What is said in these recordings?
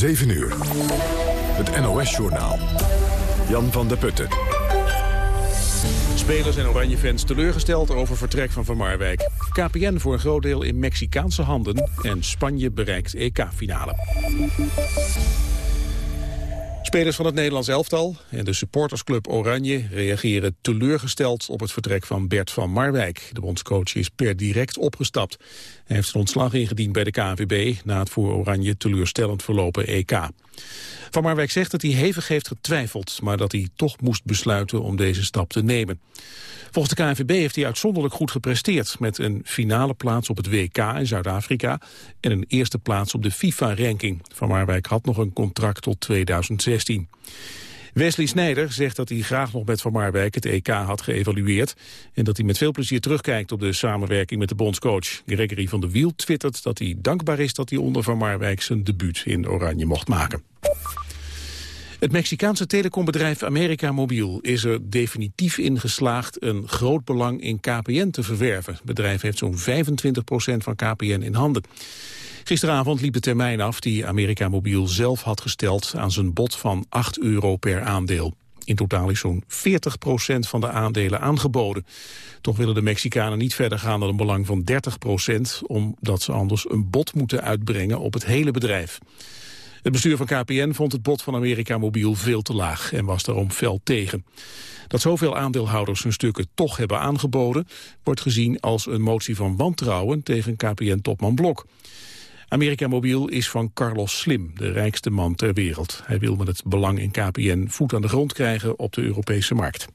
7 uur. Het NOS-journaal. Jan van der Putten. Spelers en Oranje-fans teleurgesteld over vertrek van Van Marwijk. KPN voor een groot deel in Mexicaanse handen. En Spanje bereikt EK-finale. Spelers van het Nederlands elftal en de supportersclub Oranje reageren teleurgesteld op het vertrek van Bert van Marwijk. De bondscoach is per direct opgestapt. Hij heeft zijn ontslag ingediend bij de KNVB na het voor Oranje teleurstellend verlopen EK. Van Marwijk zegt dat hij hevig heeft getwijfeld, maar dat hij toch moest besluiten om deze stap te nemen. Volgens de KNVB heeft hij uitzonderlijk goed gepresteerd... met een finale plaats op het WK in Zuid-Afrika... en een eerste plaats op de FIFA-ranking. Van Marwijk had nog een contract tot 2016. Wesley Snijder zegt dat hij graag nog met Van Marwijk het EK had geëvalueerd... en dat hij met veel plezier terugkijkt op de samenwerking met de bondscoach. Gregory van der Wiel twittert dat hij dankbaar is dat hij onder Van Marwijk zijn debuut in Oranje mocht maken. Het Mexicaanse telecombedrijf America Mobiel is er definitief in geslaagd een groot belang in KPN te verwerven. Het bedrijf heeft zo'n 25% van KPN in handen. Gisteravond liep de termijn af die America Mobiel zelf had gesteld aan zijn bod van 8 euro per aandeel. In totaal is zo'n 40% van de aandelen aangeboden. Toch willen de Mexicanen niet verder gaan dan een belang van 30% omdat ze anders een bod moeten uitbrengen op het hele bedrijf. Het bestuur van KPN vond het bod van Amerika Mobiel veel te laag en was daarom fel tegen. Dat zoveel aandeelhouders hun stukken toch hebben aangeboden... wordt gezien als een motie van wantrouwen tegen KPN-topman Blok. Amerika Mobiel is van Carlos Slim, de rijkste man ter wereld. Hij wil met het belang in KPN voet aan de grond krijgen op de Europese markt.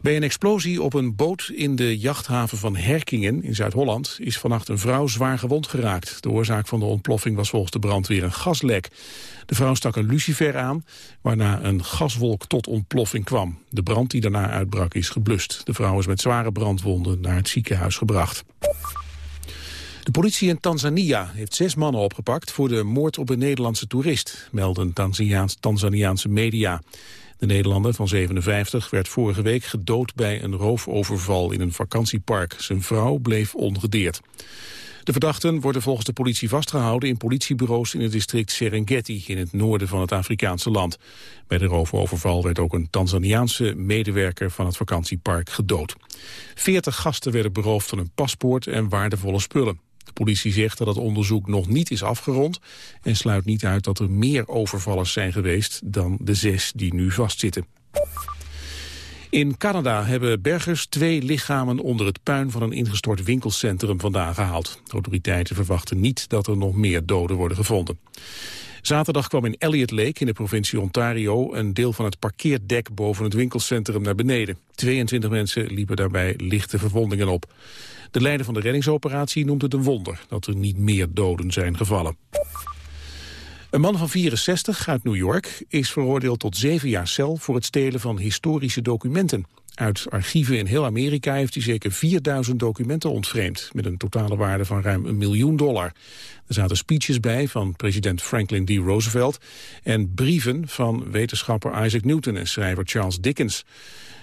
Bij een explosie op een boot in de jachthaven van Herkingen in Zuid-Holland is vannacht een vrouw zwaar gewond geraakt. De oorzaak van de ontploffing was volgens de brandweer een gaslek. De vrouw stak een lucifer aan, waarna een gaswolk tot ontploffing kwam. De brand die daarna uitbrak is geblust. De vrouw is met zware brandwonden naar het ziekenhuis gebracht. De politie in Tanzania heeft zes mannen opgepakt voor de moord op een Nederlandse toerist, melden Tanzaniaanse media. De Nederlander van 57 werd vorige week gedood bij een roofoverval in een vakantiepark. Zijn vrouw bleef ongedeerd. De verdachten worden volgens de politie vastgehouden in politiebureaus in het district Serengeti in het noorden van het Afrikaanse land. Bij de roofoverval werd ook een Tanzaniaanse medewerker van het vakantiepark gedood. Veertig gasten werden beroofd van hun paspoort en waardevolle spullen. De politie zegt dat het onderzoek nog niet is afgerond... en sluit niet uit dat er meer overvallers zijn geweest dan de zes die nu vastzitten. In Canada hebben bergers twee lichamen onder het puin van een ingestort winkelcentrum vandaan gehaald. Autoriteiten verwachten niet dat er nog meer doden worden gevonden. Zaterdag kwam in Elliott Lake in de provincie Ontario een deel van het parkeerdek boven het winkelcentrum naar beneden. 22 mensen liepen daarbij lichte verwondingen op. De leider van de reddingsoperatie noemt het een wonder dat er niet meer doden zijn gevallen. Een man van 64 uit New York is veroordeeld tot zeven jaar cel voor het stelen van historische documenten. Uit archieven in heel Amerika heeft hij zeker 4000 documenten ontvreemd... met een totale waarde van ruim een miljoen dollar. Er zaten speeches bij van president Franklin D. Roosevelt... en brieven van wetenschapper Isaac Newton en schrijver Charles Dickens.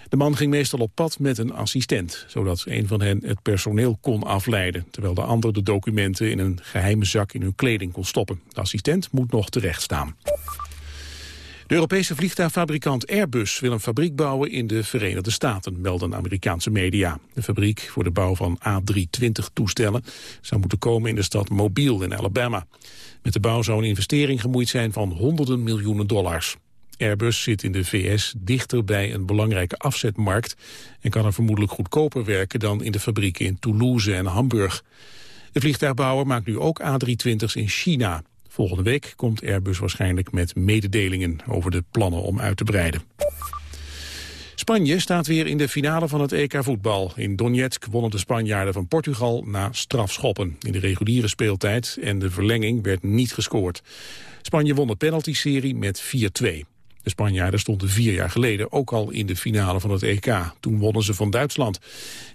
De man ging meestal op pad met een assistent, zodat een van hen het personeel kon afleiden, terwijl de ander de documenten in een geheime zak in hun kleding kon stoppen. De assistent moet nog terecht staan. De Europese vliegtuigfabrikant Airbus wil een fabriek bouwen in de Verenigde Staten, melden Amerikaanse media. De fabriek voor de bouw van A320-toestellen zou moeten komen in de stad Mobile in Alabama. Met de bouw zou een investering gemoeid zijn van honderden miljoenen dollars. Airbus zit in de VS dichter bij een belangrijke afzetmarkt... en kan er vermoedelijk goedkoper werken dan in de fabrieken in Toulouse en Hamburg. De vliegtuigbouwer maakt nu ook A320's in China. Volgende week komt Airbus waarschijnlijk met mededelingen over de plannen om uit te breiden. Spanje staat weer in de finale van het EK voetbal. In Donetsk wonnen de Spanjaarden van Portugal na strafschoppen. In de reguliere speeltijd en de verlenging werd niet gescoord. Spanje won de penalty-serie met 4-2. De Spanjaarden stonden vier jaar geleden ook al in de finale van het EK. Toen wonnen ze van Duitsland.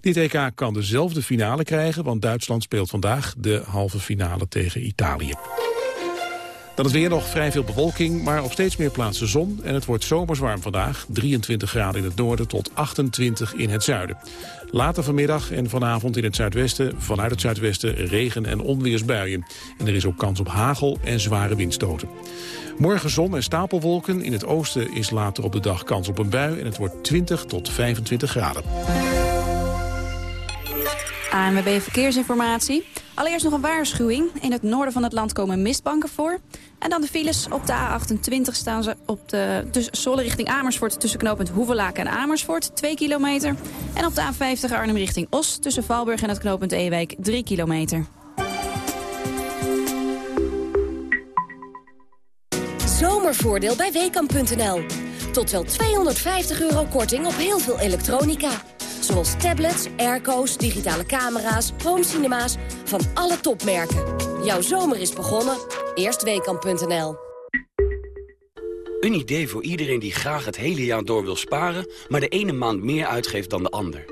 Dit EK kan dezelfde finale krijgen, want Duitsland speelt vandaag de halve finale tegen Italië. Dan het weer nog vrij veel bewolking, maar op steeds meer plaatsen zon. En het wordt zomers warm vandaag. 23 graden in het noorden tot 28 in het zuiden. Later vanmiddag en vanavond in het zuidwesten, vanuit het zuidwesten regen- en onweersbuien. En er is ook kans op hagel en zware windstoten. Morgen zon en stapelwolken. In het oosten is later op de dag kans op een bui. En het wordt 20 tot 25 graden. ANWB Verkeersinformatie. Allereerst nog een waarschuwing. In het noorden van het land komen mistbanken voor. En dan de files. Op de A28 staan ze op de dus Zolle richting Amersfoort... tussen knooppunt Hoevelaken en Amersfoort, 2 kilometer. En op de A50 Arnhem richting Os... tussen Valburg en het knooppunt Ewijk, 3 kilometer. Zomervoordeel bij Weekamp.nl. Tot wel 250 euro korting op heel veel elektronica. Zoals tablets, airco's, digitale camera's, homecinema's van alle topmerken. Jouw zomer is begonnen. Eerst Weekamp.nl. Een idee voor iedereen die graag het hele jaar door wil sparen... maar de ene maand meer uitgeeft dan de ander.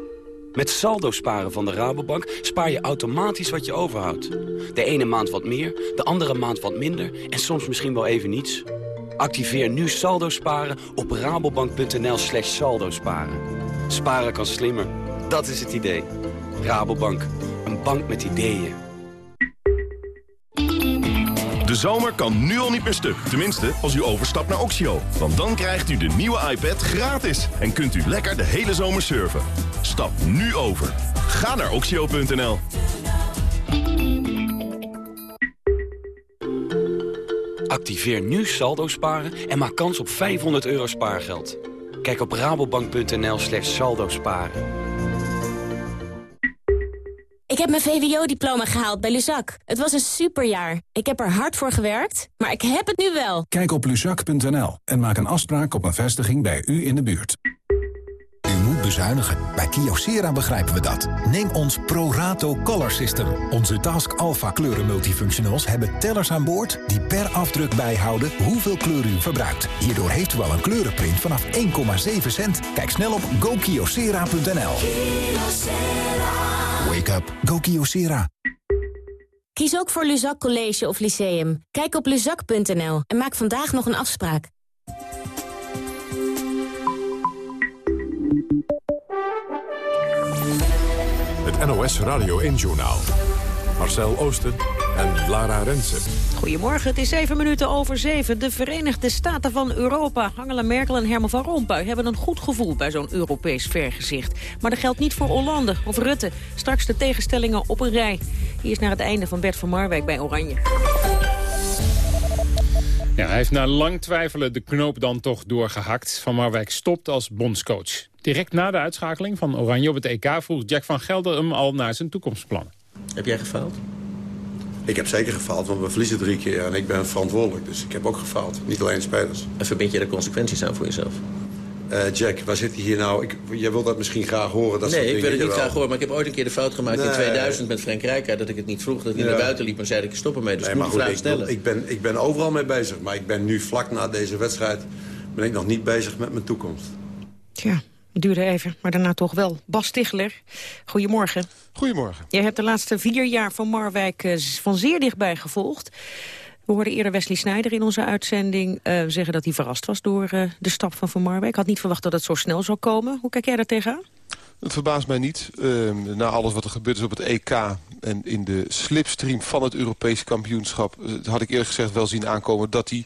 Met saldo sparen van de Rabobank spaar je automatisch wat je overhoudt. De ene maand wat meer, de andere maand wat minder... en soms misschien wel even niets. Activeer nu saldo sparen op rabobank.nl slash saldo sparen. Sparen kan slimmer, dat is het idee. Rabobank, een bank met ideeën. De zomer kan nu al niet meer stuk. Tenminste, als u overstapt naar Oxio. Want dan krijgt u de nieuwe iPad gratis. En kunt u lekker de hele zomer surfen. Stap nu over. Ga naar oxio.nl. Activeer nu saldo sparen en maak kans op 500 euro spaargeld. Kijk op rabobank.nl slash saldo sparen. Ik heb mijn VWO-diploma gehaald bij Luzak. Het was een superjaar. Ik heb er hard voor gewerkt, maar ik heb het nu wel. Kijk op luzak.nl en maak een afspraak op een vestiging bij u in de buurt. U moet bezuinigen. Bij Kyocera begrijpen we dat. Neem ons ProRato Color System. Onze Task Alpha kleuren multifunctionals hebben tellers aan boord... die per afdruk bijhouden hoeveel kleur u verbruikt. Hierdoor heeft u al een kleurenprint vanaf 1,7 cent. Kijk snel op gokyocera.nl. Wake up. Go Kyocera. Kies ook voor Luzak College of Lyceum. Kijk op luzak.nl en maak vandaag nog een afspraak. Het NOS Radio 1-journaal. Marcel Oosten en Lara Rensen. Goedemorgen, het is zeven minuten over zeven. De Verenigde Staten van Europa, Angela Merkel en Herman van Rompuy... hebben een goed gevoel bij zo'n Europees vergezicht. Maar dat geldt niet voor Hollande of Rutte. Straks de tegenstellingen op een rij. Hier is naar het einde van Bert van Marwijk bij Oranje. Ja, hij heeft na lang twijfelen de knoop dan toch doorgehakt. Van Marwijk stopt als bondscoach. Direct na de uitschakeling van Oranje op het EK vroeg Jack van Gelder hem al naar zijn toekomstplannen. Heb jij gefaald? Ik heb zeker gefaald, want we verliezen drie keer en ik ben verantwoordelijk. Dus ik heb ook gefaald, niet alleen spelers. En verbind je de consequenties aan voor jezelf? Uh, Jack, waar zit hij hier nou? Ik, jij wilt dat misschien graag horen. Dat nee, ik wil het niet graag horen, maar ik heb ooit een keer de fout gemaakt nee. in 2000 met Frank Rijkaard... dat ik het niet vroeg, dat hij ja. naar buiten liep en zei dat ik stoppen mee. Dus nee, ik moet vraag stellen. Ik ben, ik ben overal mee bezig, maar ik ben nu vlak na deze wedstrijd... ben ik nog niet bezig met mijn toekomst. Tja, het duurde even, maar daarna toch wel. Bas Stigler, goedemorgen. Goedemorgen. Jij hebt de laatste vier jaar van Marwijk uh, van zeer dichtbij gevolgd. We hoorden eerder Wesley Snijder in onze uitzending uh, zeggen dat hij verrast was door uh, de stap van Van Marwijk. Had niet verwacht dat het zo snel zou komen. Hoe kijk jij daar tegenaan? Het verbaast mij niet. Uh, na alles wat er gebeurd is op het EK en in de slipstream van het Europese kampioenschap... had ik eerlijk gezegd wel zien aankomen dat hij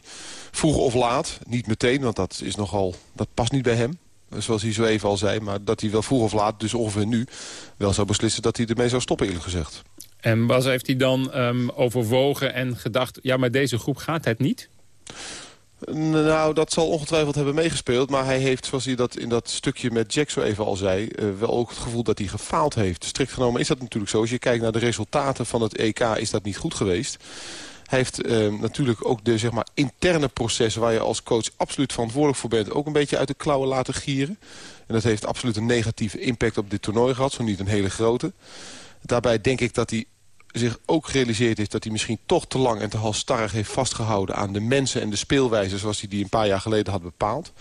vroeg of laat, niet meteen... want dat, is nogal, dat past niet bij hem, zoals hij zo even al zei... maar dat hij wel vroeg of laat, dus ongeveer nu, wel zou beslissen dat hij ermee zou stoppen eerlijk gezegd. En was heeft hij dan um, overwogen en gedacht... ja, maar deze groep gaat het niet? Nou, dat zal ongetwijfeld hebben meegespeeld. Maar hij heeft, zoals hij dat in dat stukje met Jack zo even al zei... Uh, wel ook het gevoel dat hij gefaald heeft. Strikt genomen is dat natuurlijk zo. Als je kijkt naar de resultaten van het EK is dat niet goed geweest. Heeft uh, natuurlijk ook de zeg maar, interne processen... waar je als coach absoluut verantwoordelijk voor bent... ook een beetje uit de klauwen laten gieren. En dat heeft absoluut een negatieve impact op dit toernooi gehad. Zo niet een hele grote. Daarbij denk ik dat hij zich ook gerealiseerd heeft dat hij misschien toch te lang en te halstarrig heeft vastgehouden aan de mensen en de speelwijze zoals hij die een paar jaar geleden had bepaald.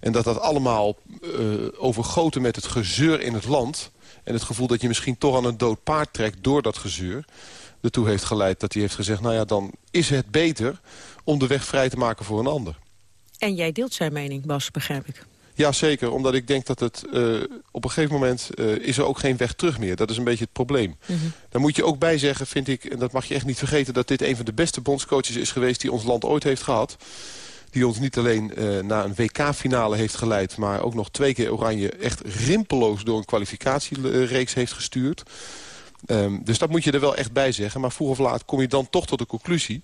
En dat dat allemaal uh, overgoten met het gezeur in het land en het gevoel dat je misschien toch aan een dood paard trekt door dat gezeur ertoe heeft geleid dat hij heeft gezegd... nou ja, dan is het beter om de weg vrij te maken voor een ander. En jij deelt zijn mening, Bas, begrijp ik. Ja, zeker. Omdat ik denk dat het uh, op een gegeven moment uh, is er ook geen weg terug meer. Dat is een beetje het probleem. Mm -hmm. Daar moet je ook bij zeggen, vind ik, en dat mag je echt niet vergeten... dat dit een van de beste bondscoaches is geweest die ons land ooit heeft gehad. Die ons niet alleen uh, naar een WK-finale heeft geleid... maar ook nog twee keer Oranje echt rimpeloos door een kwalificatiereeks heeft gestuurd. Um, dus dat moet je er wel echt bij zeggen. Maar vroeg of laat kom je dan toch tot de conclusie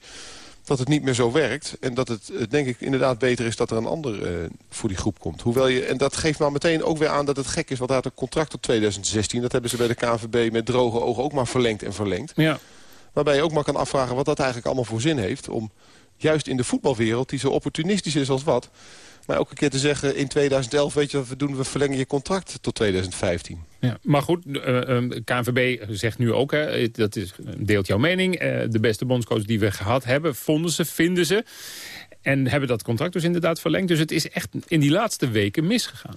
dat het niet meer zo werkt. En dat het, denk ik, inderdaad beter is dat er een ander uh, voor die groep komt. Hoewel je, en dat geeft maar meteen ook weer aan dat het gek is. Want hij had een contract tot 2016. Dat hebben ze bij de KNVB met droge ogen ook maar verlengd en verlengd. Ja. Waarbij je ook maar kan afvragen wat dat eigenlijk allemaal voor zin heeft... om juist in de voetbalwereld, die zo opportunistisch is als wat... maar elke keer te zeggen in 2011, weet je wat we doen... we verlengen je contract tot 2015. Ja, maar goed, uh, uh, KNVB zegt nu ook, hè, dat is, deelt jouw mening... Uh, de beste bondscoach die we gehad hebben, vonden ze, vinden ze... en hebben dat contract dus inderdaad verlengd. Dus het is echt in die laatste weken misgegaan.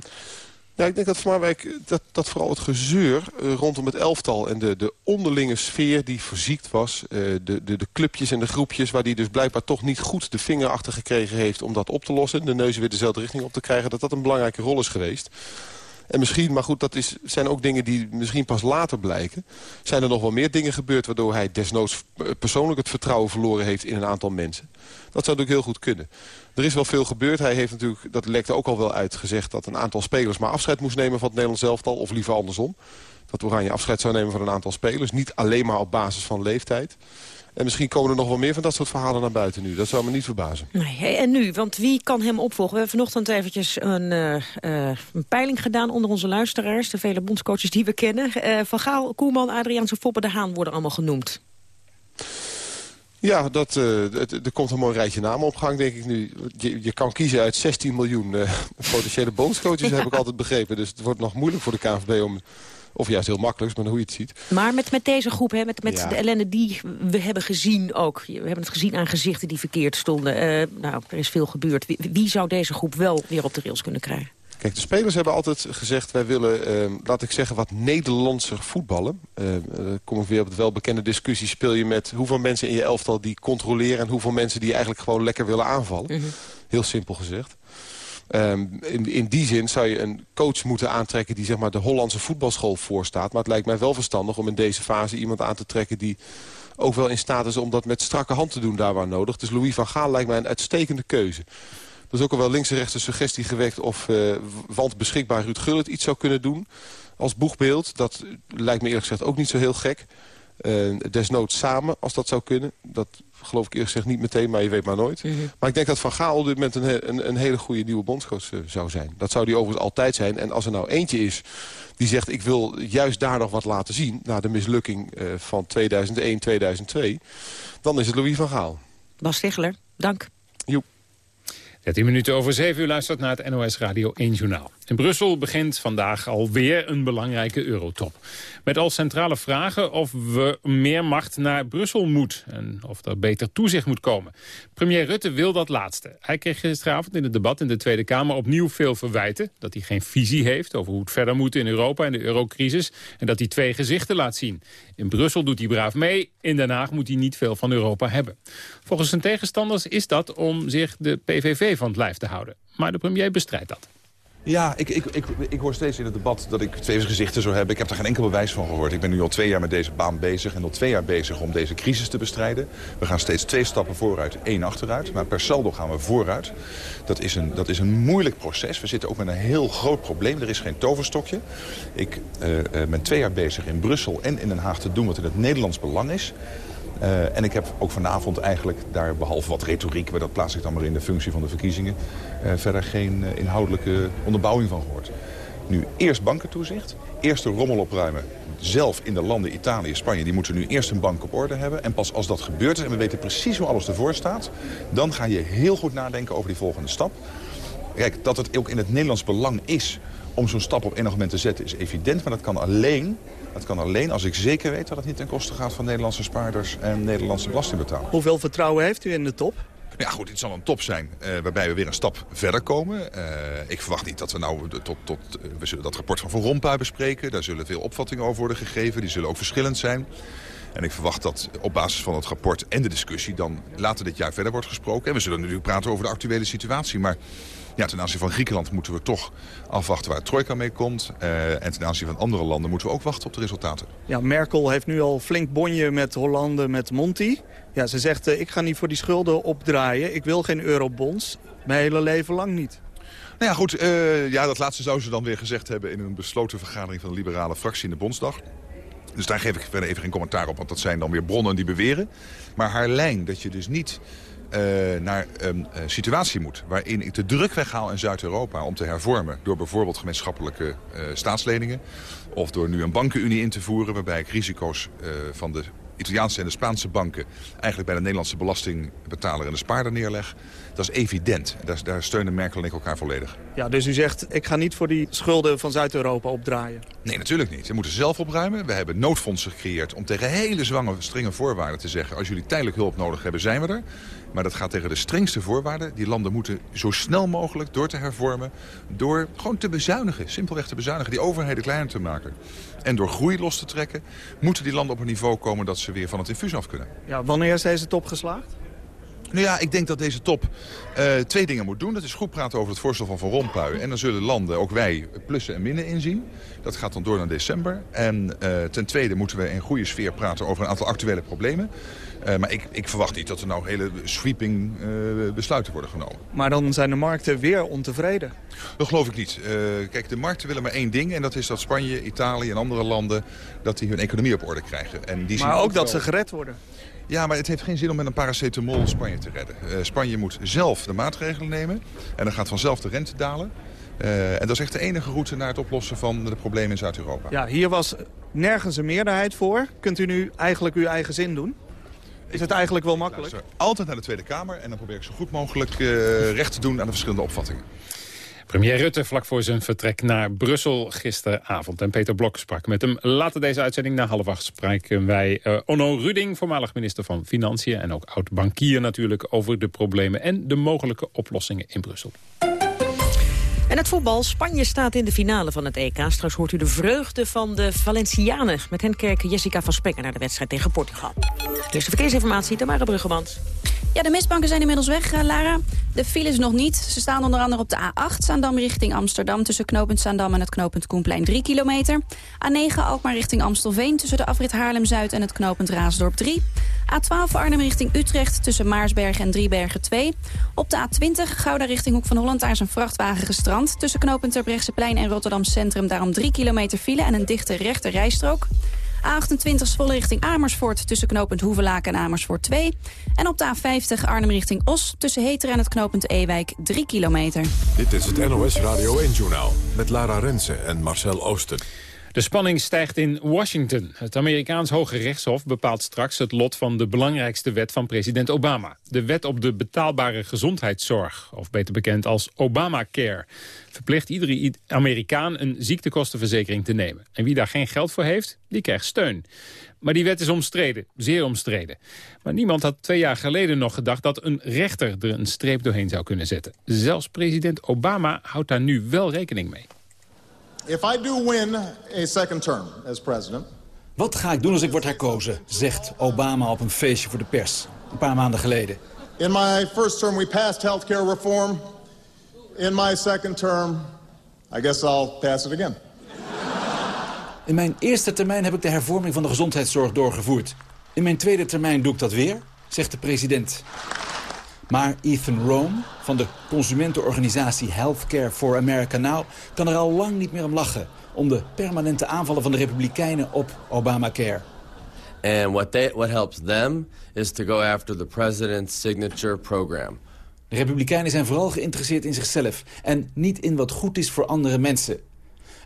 Ja, ik denk dat Marwijk dat, dat vooral het gezeur uh, rondom het elftal... en de, de onderlinge sfeer die verziekt was... Uh, de, de, de clubjes en de groepjes waar die dus blijkbaar toch niet goed de vinger achter gekregen heeft... om dat op te lossen, de neus weer dezelfde richting op te krijgen... dat dat een belangrijke rol is geweest. En misschien, maar goed, dat is, zijn ook dingen die misschien pas later blijken. Zijn er nog wel meer dingen gebeurd waardoor hij desnoods persoonlijk het vertrouwen verloren heeft in een aantal mensen? Dat zou natuurlijk heel goed kunnen. Er is wel veel gebeurd. Hij heeft natuurlijk, dat lekte ook al wel uit, gezegd dat een aantal spelers maar afscheid moest nemen van het Nederlands elftal. Of liever andersom. Dat Oranje afscheid zou nemen van een aantal spelers. Niet alleen maar op basis van leeftijd. En misschien komen er nog wel meer van dat soort verhalen naar buiten nu. Dat zou me niet verbazen. Nee, en nu? Want wie kan hem opvolgen? We hebben vanochtend eventjes een, uh, uh, een peiling gedaan onder onze luisteraars. De vele bondscoaches die we kennen. Uh, van Gaal, Koeman, Adriaanse Foppen, De Haan worden allemaal genoemd. Ja, dat, er komt een mooi rijtje namen op gang, denk ik nu. Je, je kan kiezen uit 16 miljoen potentiële bondscoaches, heb ik altijd begrepen. Dus het wordt nog moeilijk voor de KNVB om of juist heel makkelijk, maar hoe je het ziet. Maar met, met deze groep, hè, met, met ja. de ellende die we hebben gezien ook. We hebben het gezien aan gezichten die verkeerd stonden. Uh, nou, er is veel gebeurd. Wie, wie, zou deze groep wel weer op de rails kunnen krijgen? Kijk, de spelers hebben altijd gezegd... wij willen, uh, laat ik zeggen, wat Nederlandser voetballen. Uh, kom ik weer op het welbekende discussie. Speel je met hoeveel mensen in je elftal die controleren... en hoeveel mensen die eigenlijk gewoon lekker willen aanvallen. Mm -hmm. Heel simpel gezegd. Um, in, in die zin zou je een coach moeten aantrekken... die zeg maar, de Hollandse voetbalschool voorstaat. Maar het lijkt mij wel verstandig om in deze fase iemand aan te trekken... die ook wel in staat is om dat met strakke hand te doen daar waar nodig. Dus Louis van Gaal lijkt mij een uitstekende keuze. Er is ook al wel links en rechts een suggestie gewekt... of uh, want beschikbaar Ruud Gullit iets zou kunnen doen als boegbeeld. Dat lijkt me eerlijk gezegd ook niet zo heel gek. Uh, desnoods samen, als dat zou kunnen. Dat geloof ik eerlijk gezegd niet meteen, maar je weet maar nooit. Mm -hmm. Maar ik denk dat Van Gaal op dit moment een, een, een hele goede nieuwe bondscoach uh, zou zijn. Dat zou die overigens altijd zijn. En als er nou eentje is die zegt... ik wil juist daar nog wat laten zien... na de mislukking uh, van 2001, 2002... dan is het Louis van Gaal. Bas Stigler, dank. Joep. 13 minuten over 7 uur luistert naar het NOS Radio 1 Journaal. In Brussel begint vandaag alweer een belangrijke eurotop. Met als centrale vragen of we meer macht naar Brussel moet... en of er beter toezicht moet komen. Premier Rutte wil dat laatste. Hij kreeg gisteravond in het debat in de Tweede Kamer opnieuw veel verwijten... dat hij geen visie heeft over hoe het verder moet in Europa en de eurocrisis... en dat hij twee gezichten laat zien. In Brussel doet hij braaf mee, in Den Haag moet hij niet veel van Europa hebben. Volgens zijn tegenstanders is dat om zich de PVV van het lijf te houden. Maar de premier bestrijdt dat. Ja, ik, ik, ik, ik hoor steeds in het debat dat ik twee gezichten zou hebben. Ik heb daar geen enkel bewijs van gehoord. Ik ben nu al twee jaar met deze baan bezig en al twee jaar bezig om deze crisis te bestrijden. We gaan steeds twee stappen vooruit, één achteruit. Maar per saldo gaan we vooruit. Dat is een, dat is een moeilijk proces. We zitten ook met een heel groot probleem. Er is geen toverstokje. Ik uh, uh, ben twee jaar bezig in Brussel en in Den Haag te doen wat in het Nederlands belang is. Uh, en ik heb ook vanavond eigenlijk daar, behalve wat retoriek... maar dat plaats ik dan maar in de functie van de verkiezingen... Uh, verder geen uh, inhoudelijke onderbouwing van gehoord. Nu eerst bankentoezicht, eerst de rommel opruimen. Zelf in de landen Italië, Spanje, die moeten nu eerst hun bank op orde hebben. En pas als dat gebeurd is en we weten precies hoe alles ervoor staat... dan ga je heel goed nadenken over die volgende stap. Kijk, dat het ook in het Nederlands belang is om zo'n stap op enig moment te zetten is evident. Maar dat kan alleen dat kan alleen als ik zeker weet dat het niet ten koste gaat van Nederlandse spaarders en Nederlandse belastingbetalers. Hoeveel vertrouwen heeft u in de top? Ja goed, dit zal een top zijn uh, waarbij we weer een stap verder komen. Uh, ik verwacht niet dat we nou tot... tot uh, we zullen dat rapport van Van Rompuy bespreken. Daar zullen veel opvattingen over worden gegeven. Die zullen ook verschillend zijn. En ik verwacht dat op basis van het rapport en de discussie... dan later dit jaar verder wordt gesproken. En we zullen natuurlijk praten over de actuele situatie. Maar ja, ten aanzien van Griekenland moeten we toch afwachten waar Trojka mee komt. Uh, en ten aanzien van andere landen moeten we ook wachten op de resultaten. Ja, Merkel heeft nu al flink bonje met Hollande, met Monti. Ja, ze zegt, uh, ik ga niet voor die schulden opdraaien. Ik wil geen eurobonds. Mijn hele leven lang niet. Nou ja, goed. Uh, ja, dat laatste zou ze dan weer gezegd hebben... in een besloten vergadering van de liberale fractie in de Bondsdag. Dus daar geef ik verder even geen commentaar op, want dat zijn dan weer bronnen die beweren. Maar haar lijn, dat je dus niet naar een uh, situatie moet... waarin ik de druk weghaal in Zuid-Europa om te hervormen... door bijvoorbeeld gemeenschappelijke uh, staatsleningen... of door nu een bankenunie in te voeren... waarbij ik risico's van de Italiaanse en de Spaanse banken... eigenlijk bij de Nederlandse belastingbetaler en de spaarder neerleg. Dat is evident. Daar, daar steunen Merkel en ik elkaar volledig. Ja, dus u zegt, ik ga niet voor die schulden van Zuid-Europa opdraaien? Nee, natuurlijk niet. Ze moeten zelf opruimen. We hebben noodfondsen gecreëerd om tegen hele zwange, strenge voorwaarden te zeggen... als jullie tijdelijk hulp nodig hebben, zijn we er. Maar dat gaat tegen de strengste voorwaarden. Die landen moeten zo snel mogelijk door te hervormen... door gewoon te bezuinigen, simpelweg te bezuinigen, die overheden kleiner te maken. En door groei los te trekken, moeten die landen op een niveau komen... dat ze weer van het infuus af kunnen. Ja, wanneer is deze top geslaagd? Nou ja, ik denk dat deze top uh, twee dingen moet doen. Dat is goed praten over het voorstel van Van Rompuy. En dan zullen landen, ook wij, plussen en minnen inzien. Dat gaat dan door naar december. En uh, ten tweede moeten we in goede sfeer praten over een aantal actuele problemen. Uh, maar ik, ik, verwacht niet dat er nou hele sweeping besluiten worden genomen. Maar dan zijn de markten weer ontevreden. Dat geloof ik niet. kijk, de markten willen maar één ding. En dat is dat Spanje, Italië en andere landen dat die hun economie op orde krijgen. En die maar ook, ook dat ze gered worden. Ja, maar het heeft geen zin om met een paracetamol Spanje te redden. Uh, Spanje moet zelf de maatregelen nemen. En dan gaat vanzelf de rente dalen. Uh, en dat is echt de enige route naar het oplossen van de problemen in Zuid-Europa. Ja, hier was nergens een meerderheid voor. Kunt u nu eigenlijk uw eigen zin doen? Is het eigenlijk wel makkelijk? altijd naar de Tweede Kamer en dan probeer ik zo goed mogelijk uh, recht te doen aan de verschillende opvattingen. Premier Rutte vlak voor zijn vertrek naar Brussel gisteravond. En Peter Blok sprak met hem. Later deze uitzending, na half acht, spreken wij uh, Onno Ruding... voormalig minister van Financiën en ook oud-bankier natuurlijk... over de problemen en de mogelijke oplossingen in Brussel. En het voetbal. Spanje staat in de finale van het EK. Straks hoort u de vreugde van de Valencianen. Met hen kerken Jessica van Spekken naar de wedstrijd tegen Portugal. De verkeersinformatie, Tamara Bruggemans. Ja, de mistbanken zijn inmiddels weg, uh, Lara. De files nog niet. Ze staan onder andere op de A8 Zaandam richting Amsterdam... tussen knooppunt Zaandam en het knooppunt Koenplein 3 kilometer. A9 Alkmaar richting Amstelveen tussen de afrit Haarlem-Zuid... en het knooppunt Raasdorp 3. A12 Arnhem richting Utrecht tussen Maarsbergen en Driebergen 2. Op de A20 Gouda richting Hoek van Holland... daar is een vrachtwagen gestrand. Tussen knooppunt Terbrechtseplein en Rotterdam Centrum... daarom 3 kilometer file en een dichte rechte rijstrook. A28 Zwolle richting Amersfoort tussen knooppunt Hoevelaken en Amersfoort 2. En op de A50 Arnhem richting Os tussen Heteren en het knooppunt Ewijk 3 kilometer. Dit is het NOS Radio 1-journaal met Lara Rensen en Marcel Oosten. De spanning stijgt in Washington. Het Amerikaans Hoge Rechtshof bepaalt straks het lot van de belangrijkste wet van president Obama. De wet op de betaalbare gezondheidszorg, of beter bekend als Obamacare. Verplicht iedere Amerikaan een ziektekostenverzekering te nemen. En wie daar geen geld voor heeft, die krijgt steun. Maar die wet is omstreden, zeer omstreden. Maar niemand had twee jaar geleden nog gedacht dat een rechter er een streep doorheen zou kunnen zetten. Zelfs president Obama houdt daar nu wel rekening mee. If I do win a second term as president... Wat ga ik doen als ik word herkozen, zegt Obama op een feestje voor de pers. Een paar maanden geleden. In my first term we passed healthcare reform. In my second term, I guess I'll pass it again. In mijn eerste termijn heb ik de hervorming van de gezondheidszorg doorgevoerd. In mijn tweede termijn doe ik dat weer, zegt de president. Maar Ethan Rome van de consumentenorganisatie Healthcare for America Now... kan er al lang niet meer om lachen... om de permanente aanvallen van de Republikeinen op Obamacare. And what, they, what helps them is to go after the president's signature program. De Republikeinen zijn vooral geïnteresseerd in zichzelf... en niet in wat goed is voor andere mensen.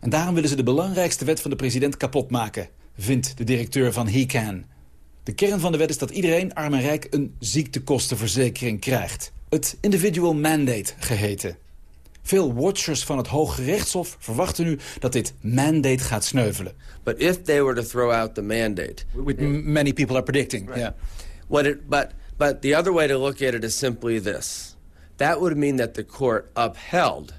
En daarom willen ze de belangrijkste wet van de president kapot maken... vindt de directeur van HeCan. De kern van de wet is dat iedereen, arm en rijk, een ziektekostenverzekering krijgt. Het individual mandate geheten. Veel watchers van het Hoge Rechtshof verwachten nu dat dit mandate gaat sneuvelen. But if they were to throw out the mandate... With many people are predicting, right. yeah. What it, but, but the other way to look at it is simply this. That would mean that the court upheld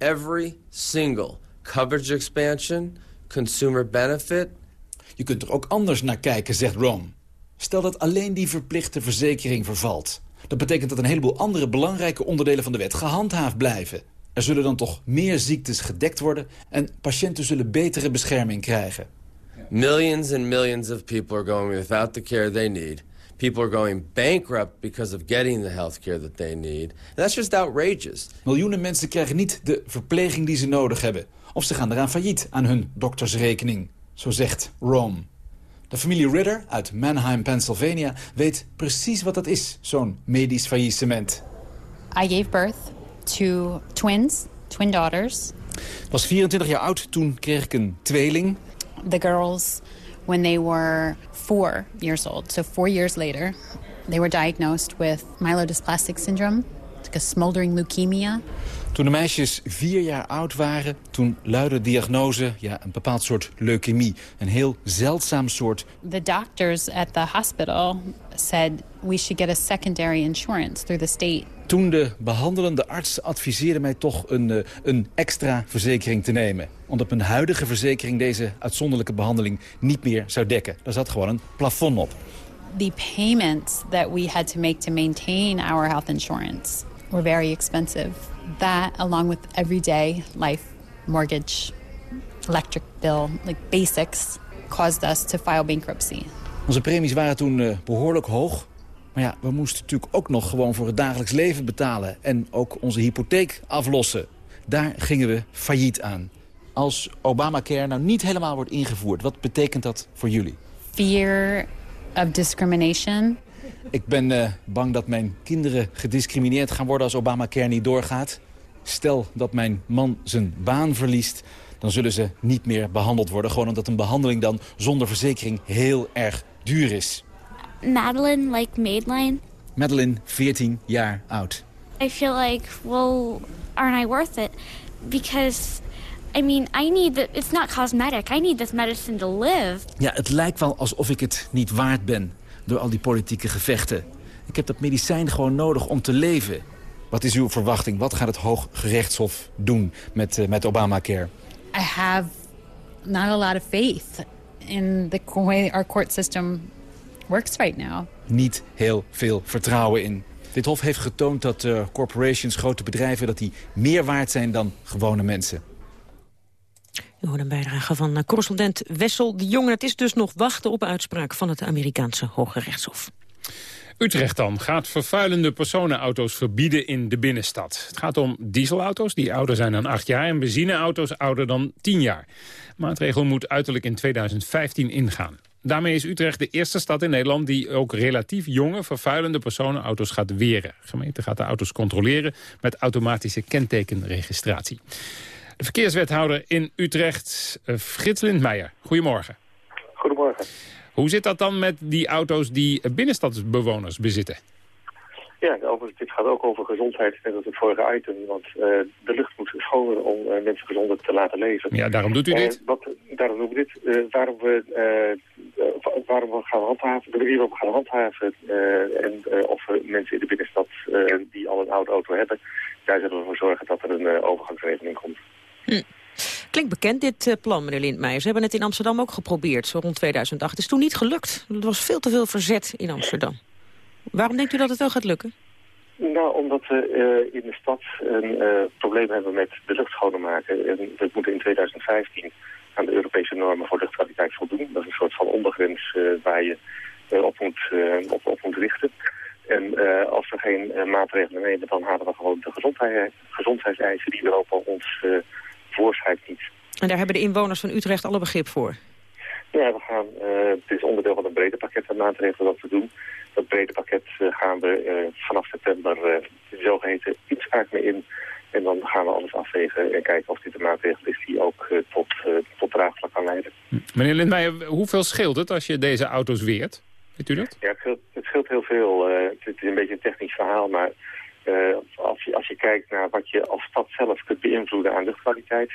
every single coverage expansion, consumer benefit Je kunt er ook anders naar kijken, zegt Rome. Stel dat alleen die verplichte verzekering vervalt. Dat betekent dat een heleboel andere belangrijke onderdelen van de wet gehandhaafd blijven. Er zullen dan toch meer ziektes gedekt worden... en patiënten zullen betere bescherming krijgen. Millions and millions of people are going without the care they need. People are going bankrupt because of getting the health care that they need. And that's just outrageous. Miljoenen mensen krijgen niet de verpleging die ze nodig hebben. Of ze gaan eraan failliet aan hun doktersrekening. Zo zegt Rome. De familie Ritter uit Mannheim, Pennsylvania, weet precies wat dat is, zo'n medisch faillissement. I gave birth to twins, twin daughters. Ik was 24 jaar oud, toen kreeg ik een tweeling. The girls, when they were four years old, so four years later, they were diagnosed with myelodysplastic syndrome, like a smoldering leukemia. Toen de meisjes vier jaar oud waren, toen luidde de diagnose ja, een bepaald soort leukemie. Een heel zeldzaam soort. The doctors at the hospital said we should get a secondary insurance through the state. Toen de behandelende arts adviseerde mij toch een, eh, een extra verzekering te nemen. Omdat mijn huidige verzekering deze uitzonderlijke behandeling niet meer zou dekken. Daar zat gewoon een plafond op. The payments that we had to make to maintain our health insurance were very expensive. That, along with everyday life, mortgage, electric bill, like basics, caused us to file bankruptcy. Onze premies waren toen uh, behoorlijk hoog. Maar ja, we moesten natuurlijk ook nog gewoon voor het dagelijks leven betalen. En ook onze hypotheek aflossen. Daar gingen we failliet aan. Als Obamacare nou niet helemaal wordt ingevoerd, wat betekent dat voor jullie? Fear of discrimination. Ik ben uh, bang dat mijn kinderen gediscrimineerd gaan worden als Obamacare niet doorgaat. Stel dat mijn man zijn baan verliest, dan zullen ze niet meer behandeld worden. Gewoon omdat een behandeling dan zonder verzekering heel erg duur is. Madeline, like Madeline. Madeline, 14 jaar oud. I feel like, well, aren't I worth it? Because, I mean, I need the, it's not cosmetic. I need this medicine to live. Ja, het lijkt wel alsof ik het niet waard ben door al die politieke gevechten. Ik heb dat medicijn gewoon nodig om te leven. Wat is uw verwachting? Wat gaat het Hooggerechtshof doen met, uh, met Obamacare? I have not a lot of faith in the way our court system works right now. Niet heel veel vertrouwen in. Dit hof heeft getoond dat uh, corporations, grote bedrijven... dat die meer waard zijn dan gewone mensen. U hoort een bijdrage van uh, correspondent Wessel de Jonge. Het is dus nog wachten op uitspraak van het Amerikaanse Hoge Rechtshof. Utrecht dan gaat vervuilende personenauto's verbieden in de binnenstad. Het gaat om dieselauto's die ouder zijn dan 8 jaar... en benzineauto's ouder dan 10 jaar. De maatregel moet uiterlijk in 2015 ingaan. Daarmee is Utrecht de eerste stad in Nederland... die ook relatief jonge, vervuilende personenauto's gaat weren. De gemeente gaat de auto's controleren met automatische kentekenregistratie. De verkeerswethouder in Utrecht, uh, Frits Lindmeijer. Goedemorgen. Goedemorgen. Hoe zit dat dan met die auto's die binnenstadsbewoners bezitten? Ja, dit gaat ook over gezondheid, net als het vorige item. Want uh, de lucht moet schoner om uh, mensen gezonder te laten leven. Ja, daarom doet u dit? Uh, wat, daarom doen we dit. waarom, we, waarom we gaan handhaven, de manier waarop we gaan handhaven... en of we mensen in de binnenstad die al een oude auto hebben... daar zullen we voor zorgen dat er een overgangsregeling komt. Hm. Klinkt bekend dit uh, plan, meneer Lindmeijer. Ze hebben het in Amsterdam ook geprobeerd, zo rond 2008. Het is toen niet gelukt. Er was veel te veel verzet in Amsterdam. Waarom denkt u dat het wel gaat lukken? Nou, omdat we uh, in de stad een uh, probleem hebben met de lucht schoner maken. En we moeten in 2015 aan de Europese normen voor luchtkwaliteit voldoen. Dat is een soort van ondergrens waar je op, moet, op, op moet richten. En als we geen maatregelen nemen, dan halen we gewoon de gezondheid, gezondheidseisen die Europa ons voorschrijft niet. En daar hebben de inwoners van Utrecht alle begrip voor? Ja, we gaan, uh, het is onderdeel van een breder pakket van maatregelen dat we doen. Dat brede pakket uh, gaan we uh, vanaf september de zogeheten inspraak mee in. En dan gaan we alles afwegen en kijken of dit een maatregel is die ook tot, tot draagvlak kan leiden. Meneer Lindmeijer, hoeveel scheelt het als je deze auto's weert? Weet u dat? Ja, het scheelt, het scheelt heel veel. het is een beetje een technisch verhaal, maar uh, als, je, als je kijkt naar wat je als stad zelf kunt beïnvloeden aan luchtkwaliteit,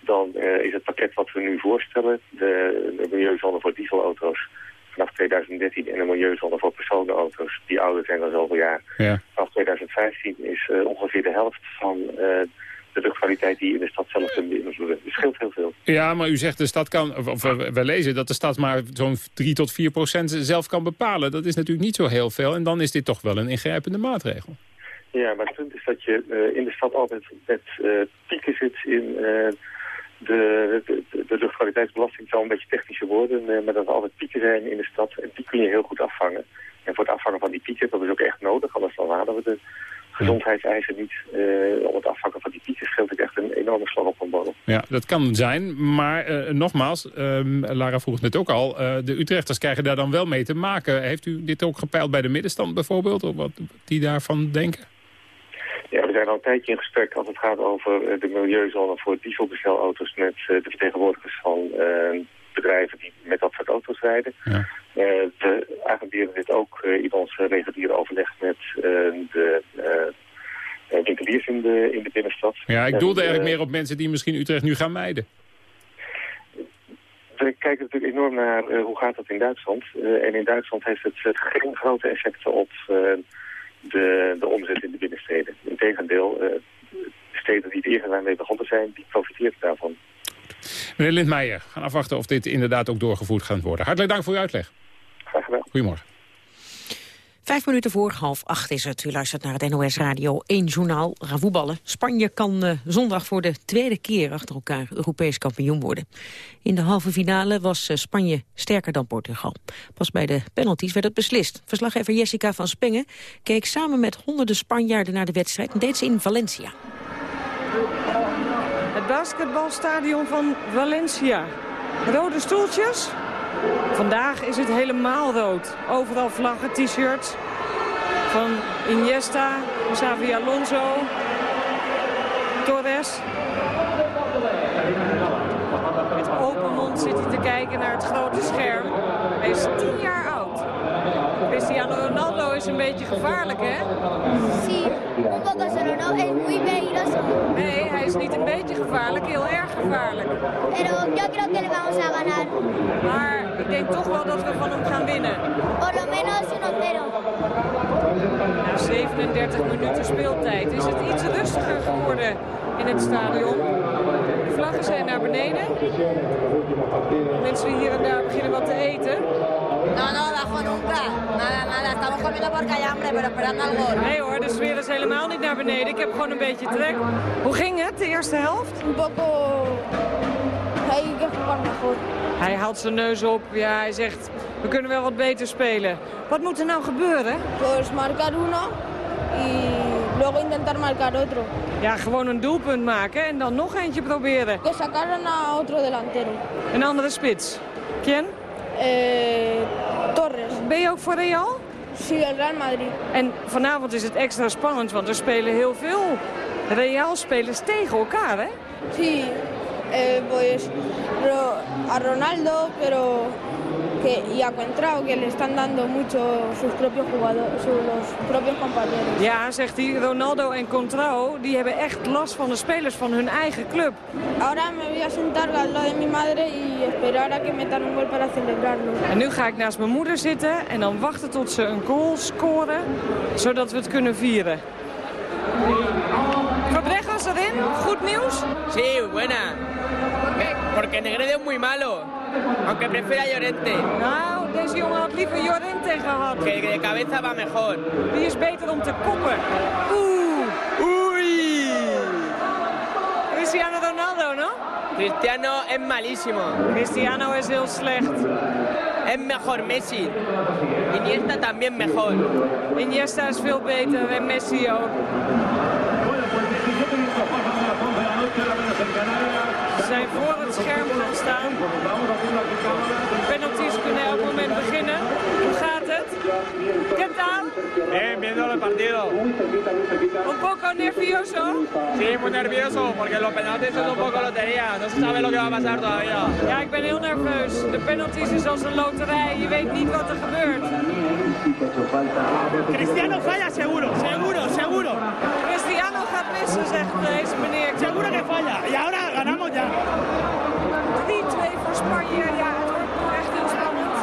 dan uh, is het pakket wat we nu voorstellen, de, de milieuzone voor dieselauto's vanaf 2013 en de milieuzone voor personenauto's die ouder zijn dan zoveel jaar. Ja. Vanaf 2015 is uh, ongeveer de helft van de luchtkwaliteit die je in de stad zelf kunt beïnvloeden. Het scheelt heel veel. Ja, maar u zegt de stad kan, of, of, we lezen dat de stad maar zo'n 3 tot 4 procent zelf kan bepalen. Dat is natuurlijk niet zo heel veel en dan is dit toch wel een ingrijpende maatregel. Ja, maar het punt is dat je uh, in de stad altijd met uh, pieken zit in uh, de, de, de, luchtkwaliteitsbelasting. zal een beetje technische woorden, maar dat er altijd pieken zijn in de stad en die kun je heel goed afvangen. En voor het afvangen van die pieken, dat is ook echt nodig, anders dan halen we de gezondheidseisen niet. om het afvangen van die pieken scheelt ik echt een enorme slag op een borrel. Ja, dat kan zijn, maar nogmaals, ehm, Lara vroeg het net ook al, de Utrechters krijgen daar dan wel mee te maken. Heeft u dit ook gepeild bij de middenstand bijvoorbeeld, of wat die daarvan denken? Ja, we zijn al een tijdje in gesprek als het gaat over eh, de milieuzone voor dieselbestelauto's met eh, de vertegenwoordigers van eh, bedrijven die met dat soort auto's rijden. Ja. we agenderen dit ook in ons reguliere overleg met de winkeliers in de, in de binnenstad. Ja, ik doelde eigenlijk meer op mensen die misschien Utrecht nu gaan mijden. We kijken natuurlijk enorm naar hoe gaat dat in Duitsland. en in Duitsland heeft het geen grote effecten op de, de omzet in de binnensteden. Integendeel, uh, de steden die het eerder mee begonnen zijn, die profiteren daarvan. Meneer Lindmeijer, gaan afwachten of dit inderdaad ook doorgevoerd gaat worden. Hartelijk dank voor uw uitleg. Graag gedaan. Goedemorgen. Vijf minuten voor half acht is het. U luistert naar het NOS Radio 1 journaal. Gaan Spanje kan uh, zondag voor de tweede keer achter elkaar Europees kampioen worden. In de halve finale was uh, Spanje sterker dan Portugal. Pas bij de penalties werd het beslist. Verslaggever Jessica van Spengen keek samen met honderden Spanjaarden naar de wedstrijd... en deed ze in Valencia. Het basketbalstadion van Valencia. Rode stoeltjes, Vandaag is het helemaal rood. Overal vlaggen, t-shirts. Van Iniesta, Xavi Alonso, Torres. Met open mond zit hij te kijken naar het grote scherm. Hij is tien jaar oud. Cristiano Ronaldo is een beetje gevaarlijk, hè? Sí, un poco solo, no? Es muy peligroso. Nee, hij is niet een beetje gevaarlijk, heel erg gevaarlijk. Maar ik denk toch wel dat we van hem gaan winnen. Por lo menos 1-0. Na 37 minuten speeltijd is het iets rustiger geworden in het stadion. De vlaggen zijn naar beneden. Mensen hier en daar beginnen wat te eten. No, no, bajo nunca. Nada, nada. Estamos comiendo porque hay hambre, pero esperando algo. Nee hoor, de sfeer is helemaal niet naar beneden. Ik heb gewoon een beetje trek. Hoe ging het, de eerste helft? Un poco... Hay que jugar mejor. Hij haalt zijn neus op. Ja, hij zegt, we kunnen wel wat beter spelen. Wat moet er nou gebeuren? Pues marcar uno y luego intentar marcar otro. Ja, gewoon een doelpunt maken en dan nog eentje proberen. Que sacaran a otro delantero. Een andere spits. Ken? Eh, Torres. Ben je ook voor Real? Real Madrid. En vanavond is het extra spannend, want er spelen heel veel Real-spelers tegen elkaar, hè? Sí, eh, pues a Ronaldo, pero que, y a Contrao, que le están dando mucho sus propios jugadores, sus propios compañeros. Ja, zegt hij, Ronaldo en Contrao, die hebben echt last van de spelers van hun eigen club. Ahora me voy a sentar al lado de mi madre y esperar a que metan un gol para celebrarlo. En nu ga ik naast mijn moeder zitten en dan wachten tot ze een goal scoren, zodat we het kunnen vieren. Fabregas erin, goed nieuws? Sí, buena. Porque Negredo es muy malo. Aunque prefiera Llorente. Nou, deze jongen had liever Llorente gehad. Que de cabeza va mejor. Die is beter om te koppen. Oeh. Oei. Cristiano Ronaldo, no? Cristiano es malísimo. Cristiano is heel slecht. Es mejor Messi. Iniesta también mejor. Iniesta is veel beter en Messi ook. Ze zijn voor het scherm gaan staan. De penalties kunnen elk moment beginnen. Hoe gaat het? ¿Qué tal? Bien, viendo el partido. Un poco nervioso? Sí, muy nervioso, porque los penaltis son un poco lotería. No se sabe lo que va a pasar todavía. Ja, ik ben heel nerveus. De penalties is als een loterij. Je weet niet wat er gebeurt. Cristiano falla seguro, seguro, seguro. Ze zegt deze meneer. Falla. Ahora ganamos ya. 3-2 voor Spanje. Ja, het wordt echt heel spannend.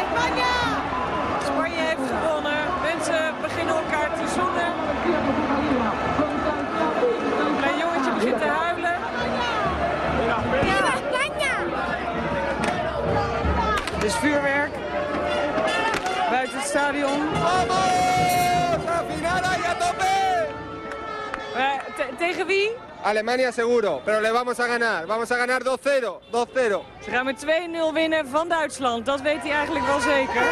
España! Spanje heeft gewonnen. Mensen beginnen elkaar te zoenen. Een jongetje begint te huilen. Ja, Het is vuurwerk. Buiten het stadion. Eh, te- tegen wie? Alemania seguro, pero le vamos a ganar. Vamos a ganar 2-0, 2-0. Ze gaan met 2-0 winnen van Duitsland. Dat weet hij eigenlijk wel zeker.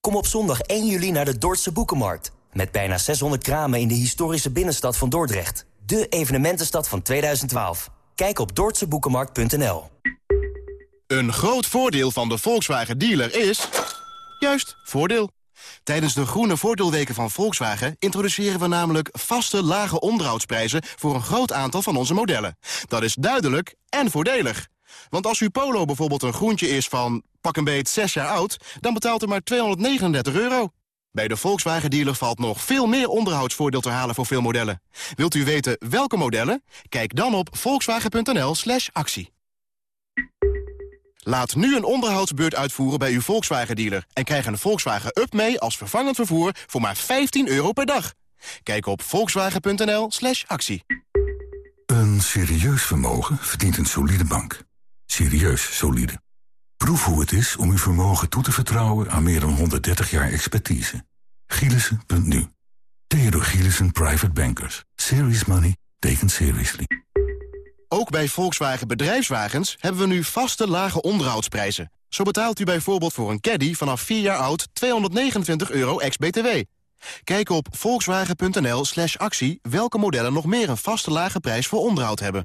Kom op zondag 1 juli naar de Dordtse Boekenmarkt. Met bijna 600 kramen in de historische binnenstad van Dordrecht. De evenementenstad van 2012. Kijk op dordtseboekenmarkt.nl. Een groot voordeel van de Volkswagen dealer is... juist, voordeel. Tijdens de groene voordeelweken van Volkswagen... introduceren we namelijk vaste lage onderhoudsprijzen... voor een groot aantal van onze modellen. Dat is duidelijk en voordelig. Want als uw Polo bijvoorbeeld een groentje is van... pak een beet 6 jaar oud... dan betaalt u maar 239 euro. Bij de Volkswagen dealer valt nog veel meer onderhoudsvoordeel te halen voor veel modellen. Wilt u weten welke modellen? Kijk dan op volkswagen.nl slash actie. Laat nu een onderhoudsbeurt uitvoeren bij uw Volkswagen-dealer... en krijg een Volkswagen Up mee als vervangend vervoer voor maar 15 euro per dag. Kijk op volkswagen.nl slash actie. Een serieus vermogen verdient een solide bank. Serieus solide. Proef hoe het is om uw vermogen toe te vertrouwen aan meer dan 130 jaar expertise. Gielissen.nu. Theodor Gielissen Private Bankers. Serious money taken seriously. Ook bij Volkswagen Bedrijfswagens hebben we nu vaste lage onderhoudsprijzen. Zo betaalt u bijvoorbeeld voor een caddy vanaf 4 jaar oud 229 euro ex-BTW. Kijk op volkswagen.nl slash actie welke modellen nog meer een vaste lage prijs voor onderhoud hebben.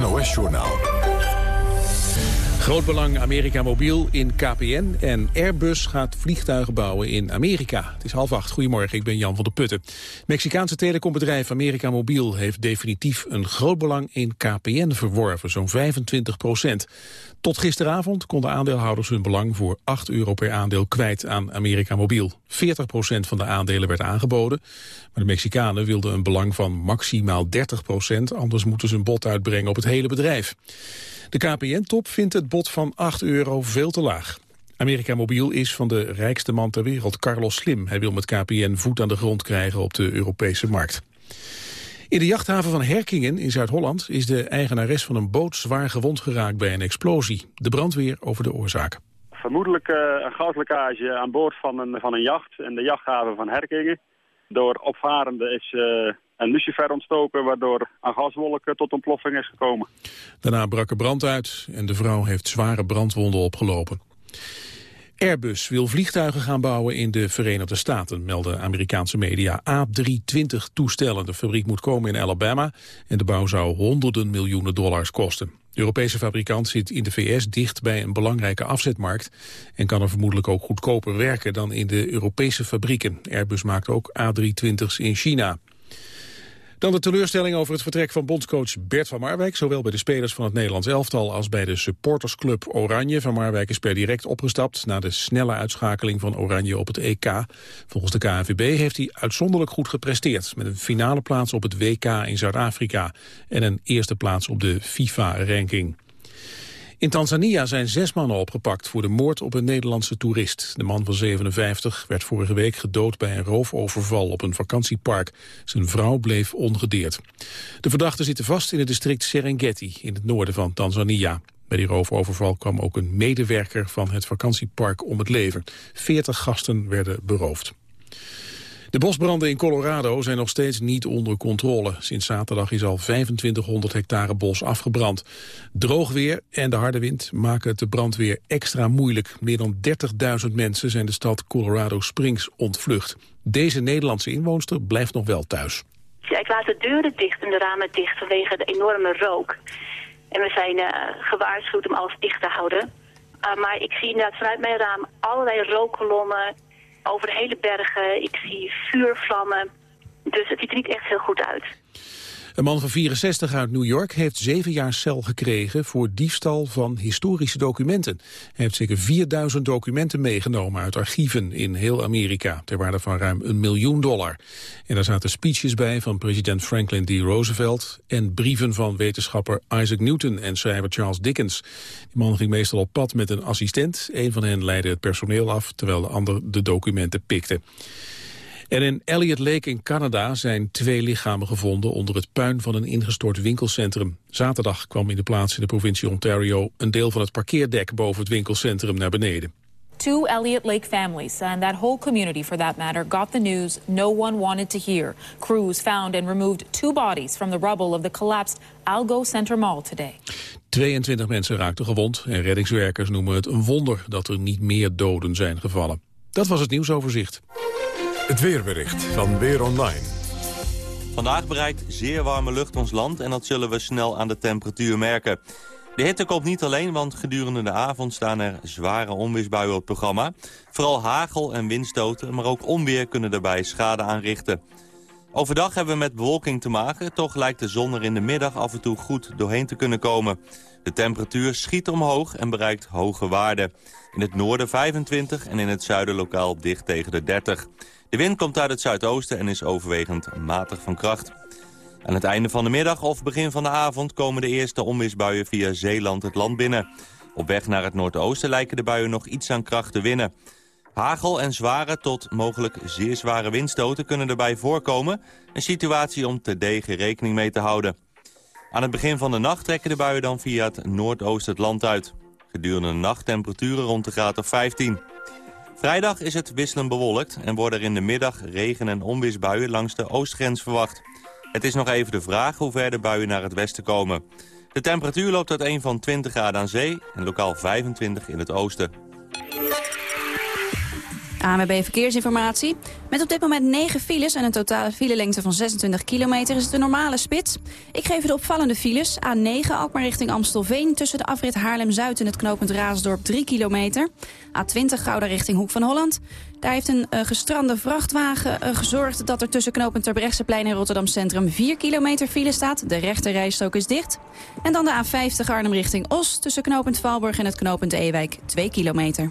NOS-journaal. Groot belang Amerika Mobiel in KPN en Airbus gaat vliegtuigen bouwen in Amerika. Het is half acht. Goedemorgen, ik ben Jan van der Putten. Mexicaanse telecombedrijf Amerika Mobiel heeft definitief een groot belang in KPN verworven, zo'n 25 procent. Tot gisteravond konden aandeelhouders hun belang voor 8 euro per aandeel kwijt aan Amerika Mobiel. 40 procent van de aandelen werd aangeboden, maar de Mexicanen wilden een belang van maximaal 30 procent, anders moeten ze een bod uitbrengen op het hele bedrijf. De KPN-top vindt het van 8 euro veel te laag. Amerika Mobiel is van de rijkste man ter wereld, Carlos Slim. Hij wil met KPN voet aan de grond krijgen op de Europese markt. In de jachthaven van Herkingen in Zuid-Holland is de eigenares van een boot zwaar gewond geraakt bij een explosie. De brandweer over de oorzaak. Vermoedelijk eh, een gaslekkage aan boord van een, van een jacht in de jachthaven van Herkingen. Door opvarenden is eh, een lucifer ontstoken, waardoor een gaswolk tot ontploffing is gekomen. Daarna brak er brand uit en de vrouw heeft zware brandwonden opgelopen. Airbus wil vliegtuigen gaan bouwen in de Verenigde Staten, melden Amerikaanse media. A320 toestellen. De fabriek moet komen in Alabama en de bouw zou honderden miljoenen dollars kosten. De Europese fabrikant zit in de VS dicht bij een belangrijke afzetmarkt en kan er vermoedelijk ook goedkoper werken dan in de Europese fabrieken. Airbus maakt ook A320's in China. Dan de teleurstelling over het vertrek van bondscoach Bert van Marwijk. Zowel bij de spelers van het Nederlands elftal als bij de supportersclub Oranje. Van Marwijk is per direct opgestapt na de snelle uitschakeling van Oranje op het EK. Volgens de KNVB heeft hij uitzonderlijk goed gepresteerd. Met een finale plaats op het WK in Zuid-Afrika. En een eerste plaats op de FIFA-ranking. In Tanzania zijn zes mannen opgepakt voor de moord op een Nederlandse toerist. De man van 57 werd vorige week gedood bij een roofoverval op een vakantiepark. Zijn vrouw bleef ongedeerd. De verdachten zitten vast in het district Serengeti in het noorden van Tanzania. Bij die roofoverval kwam ook een medewerker van het vakantiepark om het leven. Veertig gasten werden beroofd. De bosbranden in Colorado zijn nog steeds niet onder controle. Sinds zaterdag is al 2500 hectare bos afgebrand. Droog weer en de harde wind maken het de brandweer extra moeilijk. Meer dan 30.000 mensen zijn de stad Colorado Springs ontvlucht. Deze Nederlandse inwoonster blijft nog wel thuis. Ik laat de deuren dicht en de ramen dicht vanwege de enorme rook. En we zijn uh, gewaarschuwd om alles dicht te houden. Uh, maar ik zie vanuit mijn raam allerlei rookkolommen over de hele bergen. Ik zie vuurvlammen. Dus het ziet er niet echt heel goed uit. Een man van 64 uit New York heeft zeven jaar cel gekregen voor diefstal van historische documenten. Hij heeft zeker 4000 documenten meegenomen uit archieven in heel Amerika, ter waarde van ruim een miljoen dollar. En daar zaten speeches bij van president Franklin D. Roosevelt en brieven van wetenschapper Isaac Newton en schrijver Charles Dickens. Die man ging meestal op pad met een assistent. Een van hen leidde het personeel af, terwijl de ander de documenten pikte. En in Elliot Lake in Canada zijn twee lichamen gevonden onder het puin van een ingestort winkelcentrum. Zaterdag kwam in de plaats in de provincie Ontario een deel van het parkeerdek boven het winkelcentrum naar beneden. Two Elliott Lake families, and that whole community for that matter, got the news no one wanted to hear. Crews found and removed two bodies from the rubble of the collapsed Algo Center Mall today. 22 mensen raakten gewond en reddingswerkers noemen het een wonder dat er niet meer doden zijn gevallen. Dat was het nieuwsoverzicht. Het weerbericht van Weer Online. Vandaag bereikt zeer warme lucht ons land en dat zullen we snel aan de temperatuur merken. De hitte komt niet alleen, want gedurende de avond staan er zware onweersbuien op programma. Vooral hagel en windstoten, maar ook onweer kunnen daarbij schade aanrichten. Overdag hebben we met bewolking te maken, toch lijkt de zon er in de middag af en toe goed doorheen te kunnen komen. De temperatuur schiet omhoog en bereikt hoge waarden. In het noorden 25 en in het zuiden lokaal dicht tegen de 30. De wind komt uit het zuidoosten en is overwegend matig van kracht. Aan het einde van de middag of begin van de avond komen de eerste onweersbuien via Zeeland het land binnen. Op weg naar het noordoosten lijken de buien nog iets aan kracht te winnen. Hagel en zware tot mogelijk zeer zware windstoten kunnen erbij voorkomen. Een situatie om degen rekening mee te houden. Aan het begin van de nacht trekken de buien dan via het noordoosten het land uit. Gedurende de nacht temperaturen rond de graad of 15. Vrijdag is het wisselend bewolkt en worden er in de middag regen- en onweersbuien langs de oostgrens verwacht. Het is nog even de vraag hoe ver de buien naar het westen komen. De temperatuur loopt uit een van 20 graden aan zee en lokaal 25 in het oosten. AMB Verkeersinformatie. Met op dit moment 9 files en een totale filelengte van 26 kilometer is het de normale spits. Ik geef de opvallende files. A9 Alkmaar richting Amstelveen tussen de afrit Haarlem-Zuid en het knooppunt Raasdorp 3 kilometer. A20 Gouda richting Hoek van Holland. Daar heeft een uh, gestrande vrachtwagen uh, gezorgd dat er tussen knooppunt Terbrechtseplein en Rotterdam Centrum 4 kilometer file staat. De rechte rijstrook is dicht. En dan de A50 Arnhem richting Os tussen knooppunt Valburg en het knooppunt Ewijk 2 kilometer.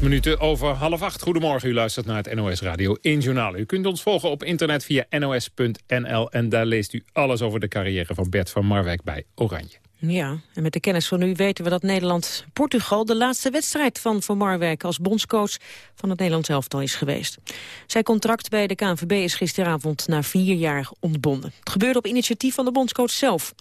Minuten over half acht. Goedemorgen, u luistert naar het NOS Radio 1 Journaal. U kunt ons volgen op internet via nos.nl... en daar leest u alles over de carrière van Bert van Marwijk bij Oranje. Ja, en met de kennis van u weten we dat Nederland-Portugal... de laatste wedstrijd van Van Marwijk als bondscoach van het Nederlands elftal is geweest. Zijn contract bij de KNVB is gisteravond na vier jaar ontbonden. Het gebeurde op initiatief van de bondscoach zelf.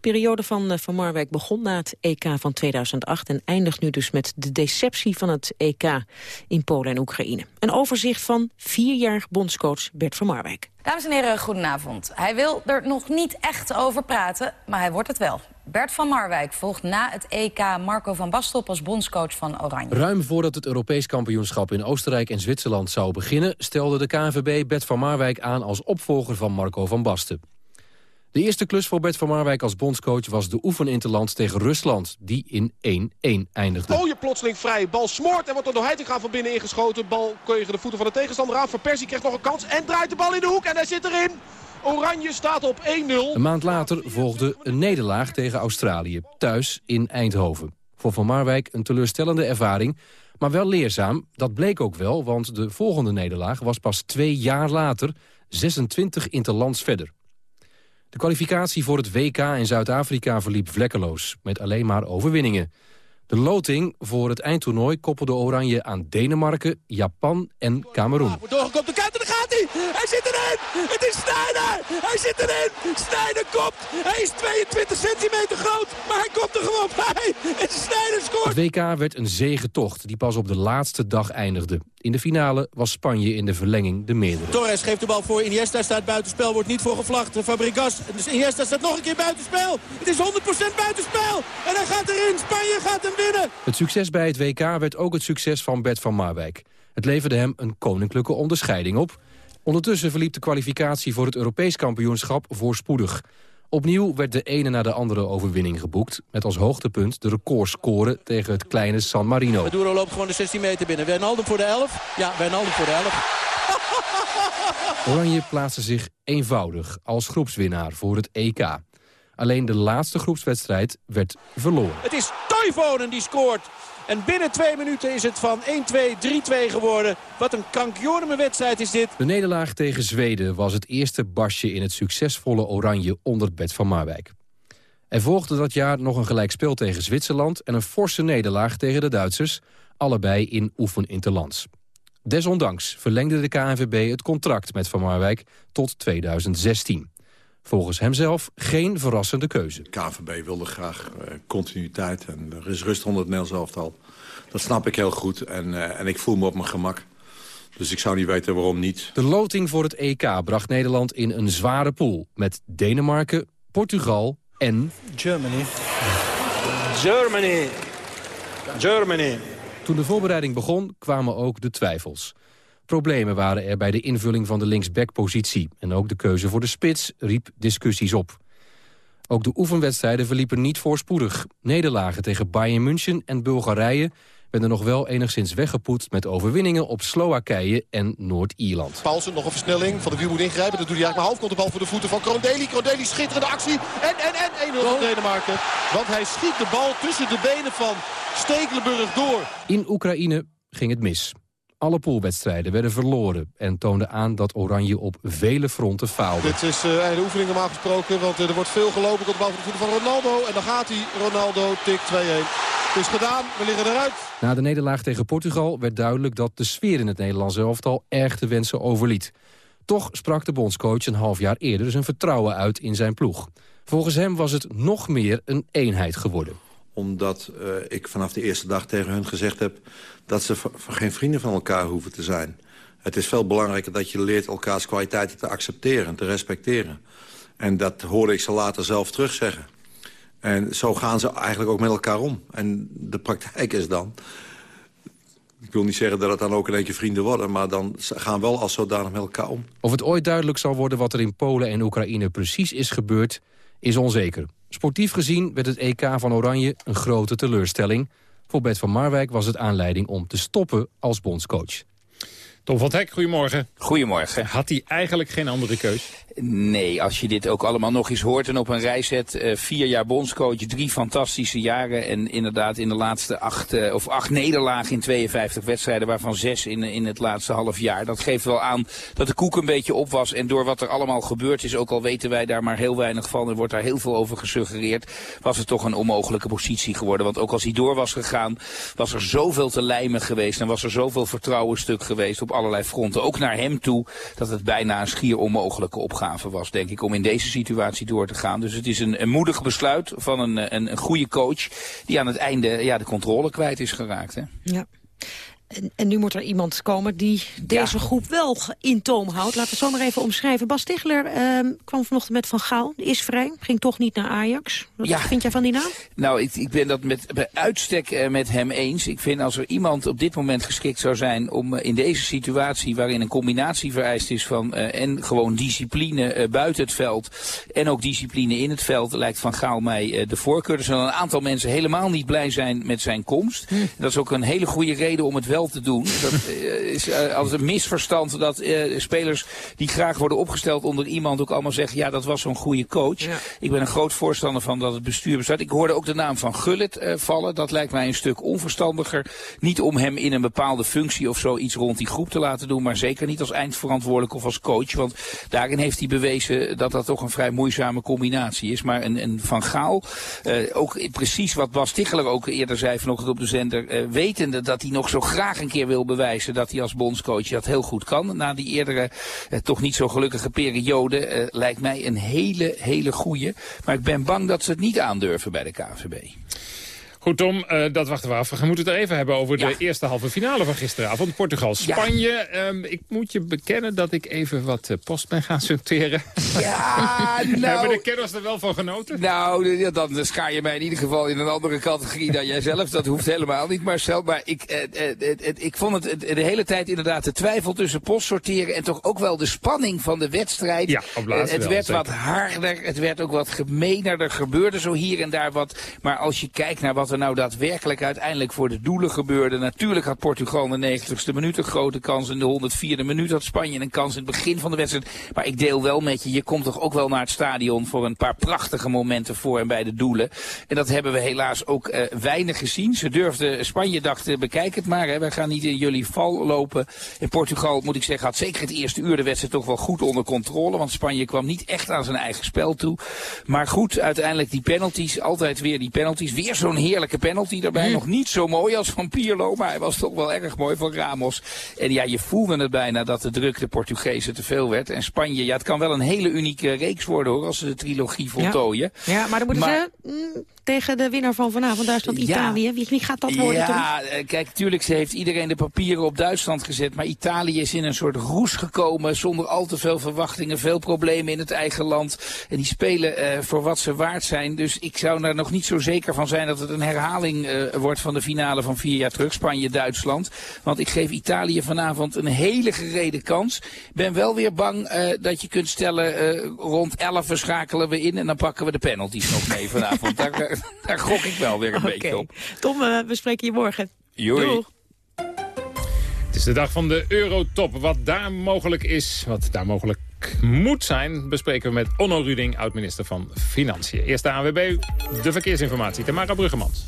De periode van eh, Van Marwijk begon na het EK van 2008... en eindigt nu dus met de deceptie van het EK in Polen en Oekraïne. Een overzicht van vierjarig bondscoach Bert van Marwijk. Dames en heren, goedenavond. Hij wil er nog niet echt over praten, maar hij wordt het wel. Bert van Marwijk volgt na het EK Marco van Basten als bondscoach van Oranje. Ruim voordat het Europees kampioenschap in Oostenrijk en Zwitserland zou beginnen... stelde de KNVB Bert van Marwijk aan als opvolger van Marco van Basten. De eerste klus voor Bert van Marwijk als bondscoach was de oefeninterland tegen Rusland, die in 1-1 eindigde. Mooie plotseling vrij. Bal smoort en wordt er door Heitinga van binnen ingeschoten. Bal tegen de voeten van de tegenstander aan. Van Persie krijgt nog een kans en draait de bal in de hoek en hij zit erin. Oranje staat op 1-0. Een maand later volgde een nederlaag tegen Australië, thuis in Eindhoven. Voor Van Marwijk een teleurstellende ervaring, maar wel leerzaam. Dat bleek ook wel, want de volgende nederlaag was pas twee jaar later 26 interlands verder. De kwalificatie voor het WK in Zuid-Afrika verliep vlekkeloos, met alleen maar overwinningen. De loting voor het eindtoernooi koppelde Oranje aan Denemarken, Japan en Cameroen. Doorgekomt de kant en dan gaat hij. Hij zit erin. Het is Sneijder. Hij zit erin. Sneijder komt. Hij is 22 centimeter groot. Maar hij komt er gewoon bij. En Sneijder scoort. Het WK werd een zegentocht die pas op de laatste dag eindigde. In de finale was Spanje in de verlenging de meerdere. Torres geeft de bal voor. Iniesta staat buitenspel. Wordt niet voor gevlacht. Fabregas. Dus Iniesta staat nog een keer buitenspel. Het is 100% buitenspel. En hij gaat erin. Spanje gaat hem winnen. Het succes bij het WK werd ook het succes van Bert van Marwijk. Het leverde hem een koninklijke onderscheiding op. Ondertussen verliep de kwalificatie voor het Europees kampioenschap voorspoedig. Opnieuw werd de ene na de andere overwinning geboekt... met als hoogtepunt de recordscore tegen het kleine San Marino. Maduro loopt gewoon de 16 meter binnen. Wijnaldum voor de 11. Ja, Wijnaldum voor de 11. Oranje plaatste zich eenvoudig als groepswinnaar voor het EK. Alleen de laatste groepswedstrijd werd verloren. Het is Toivonen die scoort. En binnen twee minuten is het van 1-2, 3-2 geworden. Wat een krankjorme wedstrijd is dit. De nederlaag tegen Zweden was het eerste basje in het succesvolle Oranje onder Bert van Marwijk. Er volgde dat jaar nog een gelijkspel tegen Zwitserland... en een forse nederlaag tegen de Duitsers, allebei in oefeninterlands. Desondanks verlengde de KNVB het contract met Van Marwijk tot 2016. Volgens hemzelf geen verrassende keuze. De KNVB wilde graag uh, continuïteit en er is rust onder het Nederlands elftal. Dat snap ik heel goed en, uh, en ik voel me op mijn gemak. Dus ik zou niet weten waarom niet. De loting voor het EK bracht Nederland in een zware pool... met Denemarken, Portugal en... Germany. Germany. Germany. Toen de voorbereiding begon, kwamen ook de twijfels. Problemen waren er bij de invulling van de linksback-positie... en ook de keuze voor de spits riep discussies op. Ook de oefenwedstrijden verliepen niet voorspoedig. Nederlagen tegen Bayern München en Bulgarije werden nog wel enigszins weggepoetst... met overwinningen op Slowakije en Noord-Ierland. Paulsen, nog een versnelling. Van de wiel moet ingrijpen. Dat doet hij eigenlijk maar half. Komt de bal voor de voeten van Krondeli. Krondeli schitterende actie. En, en, en 1-0 voor Denemarken. Want hij schiet de bal tussen de benen van Stekelenburg door. In Oekraïne ging het mis. Alle poolwedstrijden werden verloren en toonden aan dat Oranje op vele fronten faalde. Dit is uh, einde oefening normaal gesproken, want uh, er wordt veel gelopen tot de bal voor de voeten van Ronaldo. En dan gaat hij, Ronaldo, tik 2-1. Het is gedaan, we liggen eruit. Na de nederlaag tegen Portugal werd duidelijk dat de sfeer in het Nederlandse elftal erg te wensen overliet. Toch sprak de bondscoach een half jaar eerder zijn vertrouwen uit in zijn ploeg. Volgens hem was het nog meer een eenheid geworden omdat uh, ik vanaf de eerste dag tegen hun gezegd heb... dat ze geen vrienden van elkaar hoeven te zijn. Het is veel belangrijker dat je leert elkaars kwaliteiten te accepteren... te respecteren. En dat hoorde ik ze later zelf terugzeggen. En zo gaan ze eigenlijk ook met elkaar om. En de praktijk is dan... Ik wil niet zeggen dat het dan ook in keer vrienden worden... maar dan gaan wel als zodanig met elkaar om. Of het ooit duidelijk zal worden wat er in Polen en Oekraïne precies is gebeurd... is onzeker. Sportief gezien werd het EK van Oranje een grote teleurstelling. Voor Bert van Marwijk was het aanleiding om te stoppen als bondscoach. Tom van Hek, goedemorgen. Goedemorgen. Had hij eigenlijk geen andere keus? Nee, als je dit ook allemaal nog eens hoort en op een rij zet. Uh, vier jaar bondscoach, drie fantastische jaren. En inderdaad in de laatste acht, uh, of acht nederlagen in 52 wedstrijden, waarvan zes in, in het laatste half jaar. Dat geeft wel aan dat de koek een beetje op was. En door wat er allemaal gebeurd is, ook al weten wij daar maar heel weinig van. Er wordt daar heel veel over gesuggereerd. Was het toch een onmogelijke positie geworden. Want ook als hij door was gegaan, was er zoveel te lijmen geweest. En was er zoveel vertrouwen stuk geweest op allerlei fronten. Ook naar hem toe, dat het bijna een schier onmogelijke opgave was, denk ik, om in deze situatie door te gaan. Dus het is een, een moedig besluit van een, een, een goede coach die aan het einde ja, de controle kwijt is geraakt. Hè? Ja. En, en, nu moet er iemand komen die deze ja. groep wel in toom houdt. Laten we het zo maar even omschrijven. Bas Tichler uh, kwam vanochtend met Van Gaal. Is vrij. Ging toch niet naar Ajax. Wat ja. vind jij van die naam? Nou, ik, ik ben dat met, bij uitstek uh, met hem eens. Ik vind als er iemand op dit moment geschikt zou zijn... om uh, in deze situatie waarin een combinatie vereist is van... en gewoon discipline buiten het veld... en ook discipline in het veld... lijkt Van Gaal mij de voorkeur. Er zullen een aantal mensen helemaal niet blij zijn met zijn komst. Hm. Dat is ook een hele goede reden om het wel wel te doen. Dat is als een misverstand dat spelers die graag worden opgesteld onder iemand ook allemaal zeggen, ja dat was zo'n goede coach. Ik ben een groot voorstander van dat het bestuur bestaat. Ik hoorde ook de naam van Gullit vallen. Dat lijkt mij een stuk onverstandiger. Niet om hem in een bepaalde functie of zoiets rond die groep te laten doen, maar zeker niet als eindverantwoordelijk of als coach. Want daarin heeft hij bewezen dat dat toch een vrij moeizame combinatie is. Maar een, een Van Gaal, ook precies wat Bas Ticheler ook eerder zei vanochtend op de zender, wetende dat hij nog zo graag een keer wil bewijzen dat hij als bondscoach dat heel goed kan. Na die eerdere uh, toch niet zo gelukkige periode lijkt mij een hele, hele goede. Maar ik ben bang dat ze het niet aandurven bij de KVB. Goed Tom, uh, dat wachten we af. We moeten het er even hebben over de eerste halve finale van gisteravond. Portugal-Spanje. Ja. Um, ik moet je bekennen dat ik even wat uh, post ben gaan sorteren. Ja, nou... Hebben de kenners er wel van genoten? Nou, dan schaar je mij in ieder geval in een andere categorie dan jij zelf. Dat hoeft helemaal niet, Marcel. Maar ik, uh, ik vond het de hele tijd inderdaad de twijfel tussen post sorteren... en toch ook wel de spanning van de wedstrijd. Ja, op het wel, werd zeker. wat harder, het werd ook wat gemener. Er gebeurde zo hier en daar wat. Maar als je kijkt naar wat er nou daadwerkelijk uiteindelijk voor de doelen gebeurde. Natuurlijk had Portugal in de 90ste minuut een grote kans. In de 104e minuut had Spanje een kans in het begin van de wedstrijd. Maar ik deel wel met je, je komt toch ook wel naar het stadion voor een paar prachtige momenten voor en bij de doelen. En dat hebben we helaas ook uh, weinig gezien. Ze durfden, Spanje dacht, uh, bekijk het maar. Hè. We gaan niet in jullie val lopen. In Portugal, moet ik zeggen, had zeker het eerste uur de wedstrijd toch wel goed onder controle. Want Spanje kwam niet echt aan zijn eigen spel toe. Maar goed, uiteindelijk die penalties, altijd weer die penalties. Weer zo'n heerlijke penalty erbij. Mm. Nog niet zo mooi als van Pierlo, maar hij was toch wel erg mooi van Ramos. En ja, je voelde het bijna dat de druk de Portugezen te veel werd. En Spanje, ja, het kan wel een hele unieke reeks worden hoor, als ze de trilogie voltooien. Ja, ja maar dan moeten maar, ze mm, tegen de winnaar van vanavond, Duitsland-Italië. Ja, wie, wie, gaat dat worden? Ja, toch? kijk, tuurlijk, ze heeft iedereen de papieren op Duitsland gezet. Maar Italië is in een soort roes gekomen, zonder al te veel verwachtingen. Veel problemen in het eigen land. En die spelen uh, voor wat ze waard zijn. Dus ik zou daar nog niet zo zeker van zijn dat het een herhaling uh, wordt van de finale van vier jaar terug. Spanje-Duitsland. Want ik geef Italië vanavond een hele gerede kans. Ben wel weer bang uh, dat je kunt stellen, uh, rond 11 schakelen we in en dan pakken we de penalties nog mee vanavond. daar, daar gok ik wel weer een okay. beetje op. Tom, uh, we spreken je morgen. Joei. Doeg. Het is de dag van de Eurotop. Wat daar mogelijk is, wat daar mogelijk moet zijn... bespreken we met Onno Ruding, oud-minister van Financiën. Eerst de ANWB, de verkeersinformatie. Tamara Bruggemans.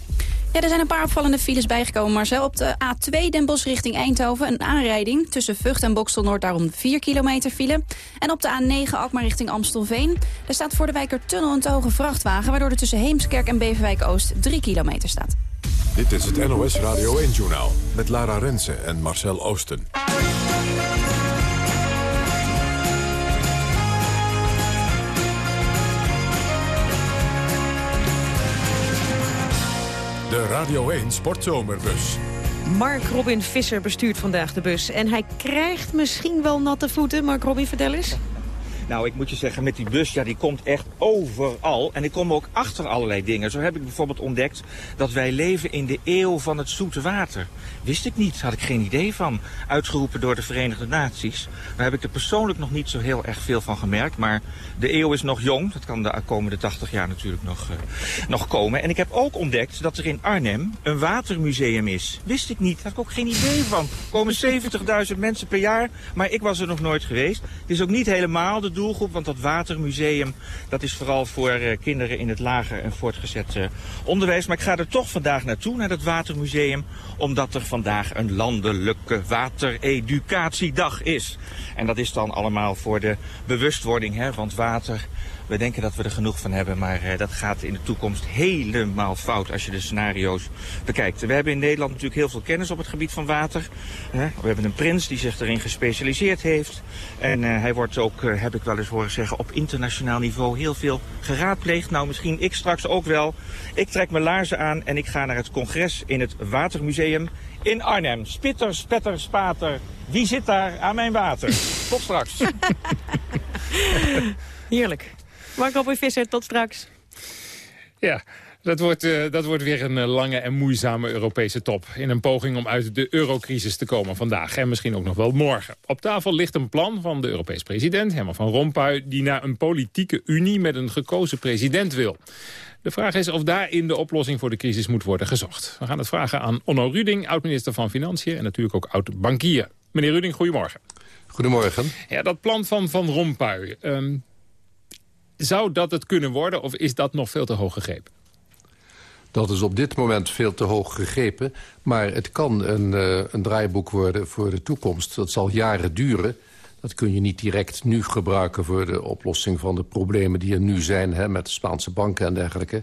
Ja, er zijn een paar opvallende files bijgekomen, Marcel. Op de A2 Den Bosch richting Eindhoven een aanrijding. Tussen Vught en Bokstel Noord daarom 4 kilometer file. En op de A9 Alkmaar richting Amstelveen. Er staat voor de Wijkertunnel een te hoge vrachtwagen... waardoor er tussen Heemskerk en Beverwijk Oost 3 kilometer staat. Dit is het NOS Radio 1-journaal met Lara Rensen en Marcel Oosten. Radio 1 Sportzomerbus. Mark Robin Visser bestuurt vandaag de bus. En hij krijgt misschien wel natte voeten. Mark Robin, vertel eens. Nou, ik moet je zeggen, met die bus, ja, die komt echt overal. En ik kom ook achter allerlei dingen. Zo heb ik bijvoorbeeld ontdekt dat wij leven in de eeuw van het zoete water. Wist ik niet, had ik geen idee van. Uitgeroepen door de Verenigde Naties. Daar heb ik er persoonlijk nog niet zo heel erg veel van gemerkt. Maar de eeuw is nog jong. Dat kan de komende 80 jaar natuurlijk nog, uh, nog komen. En ik heb ook ontdekt dat er in Arnhem een watermuseum is. Wist ik niet, had ik ook geen idee van. Er komen 70.000 mensen per jaar, maar ik was er nog nooit geweest. Het is ook niet helemaal de want dat watermuseum dat is vooral voor uh, kinderen in het lager en voortgezet uh, onderwijs. Maar ik ga er toch vandaag naartoe, naar dat watermuseum, omdat er vandaag een landelijke watereducatiedag is. En dat is dan allemaal voor de bewustwording, hè, want water... We denken dat we er genoeg van hebben, maar uh, dat gaat in de toekomst helemaal fout als je de scenario's bekijkt. We hebben in Nederland natuurlijk heel veel kennis op het gebied van water. We hebben een prins die zich erin gespecialiseerd heeft. En uh, hij wordt ook, heb ik wel eens horen zeggen, op internationaal niveau heel veel geraadpleegd. Nou, misschien ik straks ook wel. Ik trek mijn laarzen aan en ik ga naar het congres in het Watermuseum in Arnhem. Spitter, spetter, spater. Wie zit daar aan mijn water? Tot straks. Heerlijk. Mark Robin Visser, tot straks. Ja, dat wordt, uh, dat wordt weer een uh, lange en moeizame Europese top. In een poging om uit de eurocrisis te komen vandaag. En misschien ook nog wel morgen. Op tafel ligt een plan van de Europees president, Herman van Rompuy... die naar een politieke unie met een gekozen president wil. De vraag is of daarin de oplossing voor de crisis moet worden gezocht. We gaan het vragen aan Onno Ruding, oud-minister van Financiën... en natuurlijk ook oud-bankier. Meneer Ruding, goedemorgen. Goedemorgen. Ja, dat plan van Van Rompuy, ehm, zou dat het kunnen worden... of is dat nog veel te hoog gegrepen? Dat is op dit moment veel te hoog gegrepen. Maar het kan een, uh, een draaiboek worden voor de toekomst. Dat zal jaren duren. Dat kun je niet direct nu gebruiken voor de oplossing van de problemen die er nu zijn... Hè, met de Spaanse banken en dergelijke.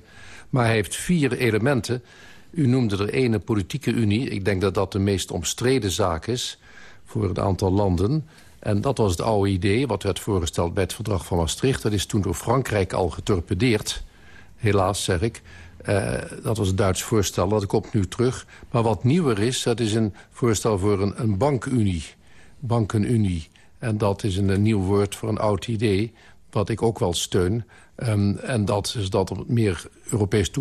Maar hij heeft vier elementen. U noemde er ene politieke unie. Ik denk dat dat de meest omstreden zaak is voor een aantal landen. En dat was het oude idee, wat werd voorgesteld bij het verdrag van Maastricht. Dat is toen door Frankrijk al getorpedeerd. Helaas, zeg ik. Uh, dat was het Duits voorstel, dat komt nu terug. Maar wat nieuwer is, dat is een voorstel voor een, een bankunie. Bankenunie. En dat is een, nieuw woord voor een oud idee, wat ik ook wel steun. Um, en dat is dat er meer Europees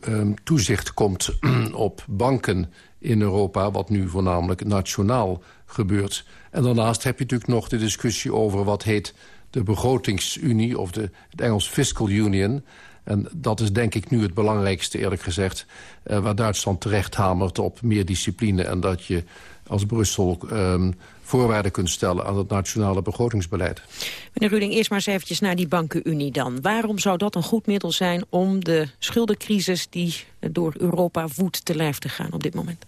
um, toezicht komt op banken in Europa... wat nu voornamelijk nationaal gebeurt. En daarnaast heb je natuurlijk nog de discussie over wat heet de begrotingsunie... of de, het Engels Fiscal Union... En dat is denk ik nu het belangrijkste, eerlijk gezegd... Uh, waar Duitsland terecht hamert op meer discipline... en dat je als Brussel um, voorwaarden kunt stellen aan het nationale begrotingsbeleid. Meneer Ruding, eerst maar eens eventjes naar die bankenunie dan. Waarom zou dat een goed middel zijn om de schuldencrisis... die door Europa woedt te lijf te gaan op dit moment?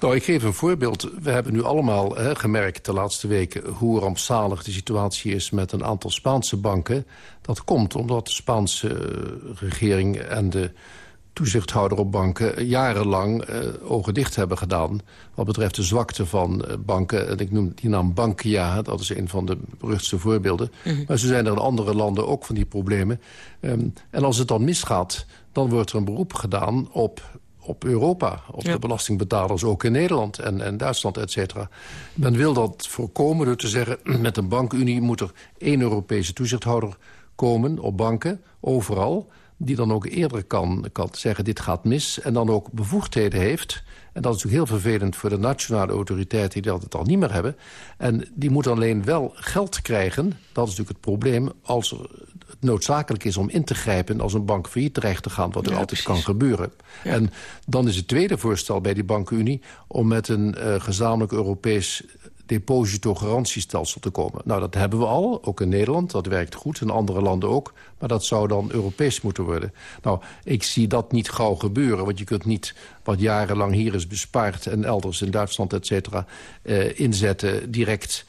Nou, ik geef een voorbeeld. We hebben nu allemaal hè, gemerkt de laatste weken... hoe rampzalig de situatie is met een aantal Spaanse banken. Dat komt omdat de Spaanse regering en de toezichthouder op banken... jarenlang eh, ogen dicht hebben gedaan wat betreft de zwakte van uh, banken. En ik noem die naam Bankia, dat is een van de beruchtste voorbeelden. Mm -hmm. Maar zo zijn er in andere landen ook van die problemen. Um, en als het dan misgaat, dan wordt er een beroep gedaan op op Europa, op ja. de belastingbetalers, ook in Nederland en, en Duitsland, et cetera. Men wil dat voorkomen door te zeggen... met een bankunie moet er één Europese toezichthouder komen op banken, overal... die dan ook eerder kan, kan zeggen dit gaat mis... en dan ook bevoegdheden heeft... En dat is natuurlijk heel vervelend voor de nationale autoriteiten... die dat het al niet meer hebben. En die moeten alleen wel geld krijgen. Dat is natuurlijk het probleem. Als er het noodzakelijk is om in te grijpen... als een bank failliet dreigt te gaan, wat er ja, altijd precies. kan gebeuren. Ja. En dan is het tweede voorstel bij die bankenunie... om met een uh, gezamenlijk Europees depositogarantiestelsel te komen. Nou, dat hebben we al, ook in Nederland. Dat werkt goed, in andere landen ook. Maar dat zou dan Europees moeten worden. Nou, ik zie dat niet gauw gebeuren. Want je kunt niet wat jarenlang hier is bespaard... en elders in Duitsland, et cetera, uh, inzetten direct...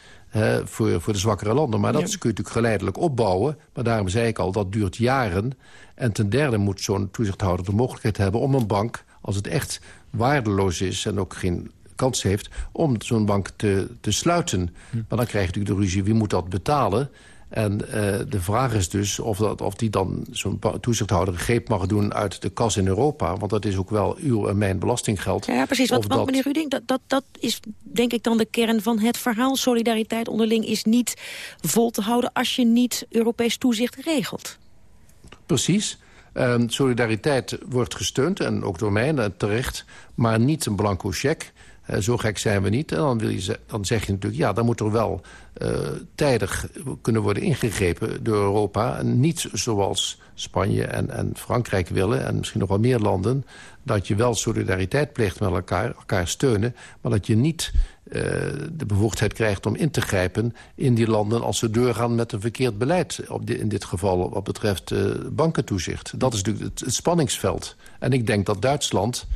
Voor, voor de zwakkere landen. Maar dat ja. kun je natuurlijk geleidelijk opbouwen. Maar daarom zei ik al, dat duurt jaren. En ten derde moet zo'n toezichthouder de mogelijkheid hebben... om een bank, als het echt waardeloos is... en ook geen kans heeft om zo'n bank te, te sluiten. Hm. Maar dan krijg je natuurlijk de ruzie, wie moet dat betalen... En uh, de vraag is dus of, dat, of die dan zo'n toezichthouder een greep mag doen uit de kas in Europa. Want dat is ook wel uw en mijn belastinggeld. Ja, precies. Want, want meneer Ruding, dat, dat, dat is denk ik dan de kern van het verhaal. Solidariteit onderling is niet vol te houden als je niet Europees toezicht regelt. Precies. Uh, solidariteit wordt gesteund, en ook door mij terecht, maar niet een blanco cheque. Uh, zo gek zijn we niet. En dan, wil je, dan zeg je natuurlijk, ja, dan moet er wel uh, tijdig kunnen worden ingegrepen door Europa. En niet zoals Spanje en, en Frankrijk willen, en misschien nog wel meer landen... dat je wel solidariteit pleegt met elkaar, elkaar steunen... maar dat je niet uh, de bevoegdheid krijgt om in te grijpen in die landen... als ze doorgaan met een verkeerd beleid, op in dit geval wat betreft uh, bankentoezicht. Dat is natuurlijk het spanningsveld. En ik denk dat Duitsland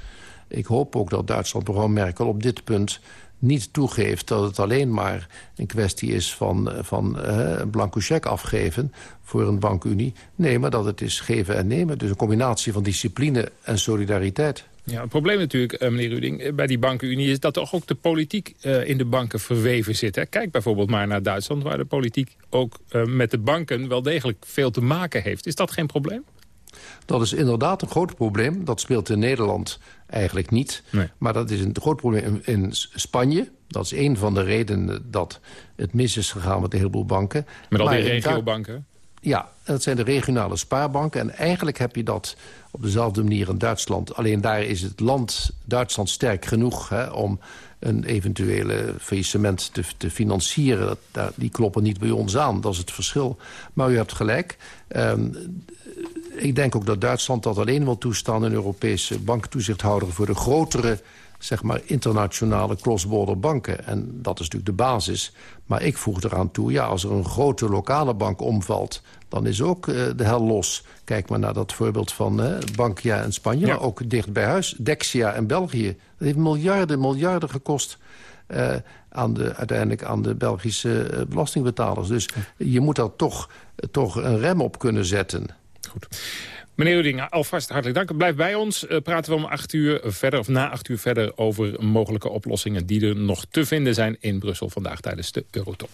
ik hoop ook dat Duitsland, mevrouw Merkel, op dit punt niet toegeeft dat het alleen maar een kwestie is van, van uh, een blanco cheque afgeven voor een bankunie. Nee, maar dat het is geven en nemen. Dus een combinatie van discipline en solidariteit. Ja, het probleem natuurlijk, meneer Ruding, bij die bankenunie... is dat toch ook de politiek in de banken verweven zit. Hè? Kijk bijvoorbeeld maar naar Duitsland... waar de politiek ook met de banken wel degelijk veel te maken heeft. Is dat geen probleem? Dat is inderdaad een groot probleem. Dat speelt in Nederland eigenlijk niet. Nee. Maar dat is een groot probleem in Spanje. Dat is een van de redenen dat het mis is gegaan met een heleboel banken. Met al die regiobanken? Ja, dat zijn de regionale spaarbanken. En eigenlijk heb je dat op dezelfde manier in Duitsland. Alleen daar is het land Duitsland sterk genoeg... Hè, om een eventuele faillissement te, te financieren. Dat, die kloppen niet bij ons aan, dat is het verschil. Maar u hebt gelijk. Um, ik denk ook dat Duitsland dat alleen wil toestaan... een Europese banktoezichthouder voor de grotere zeg maar, internationale cross-border banken. En dat is natuurlijk de basis. Maar ik voeg eraan toe, ja, als er een grote lokale bank omvalt... dan is ook uh, de hel los. Kijk maar naar dat voorbeeld van uh, Bankia in Spanje... maar ook dicht bij huis, Dexia in België. Dat heeft miljarden, miljarden gekost... Uh, aan de, uiteindelijk aan de Belgische belastingbetalers. Dus je moet daar toch, toch een rem op kunnen zetten. Goed. Meneer Uding, alvast hartelijk dank. Blijf bij ons. Uh, praten we om acht uur verder, of na acht uur verder... over mogelijke oplossingen die er nog te vinden zijn in Brussel vandaag tijdens de Eurotop.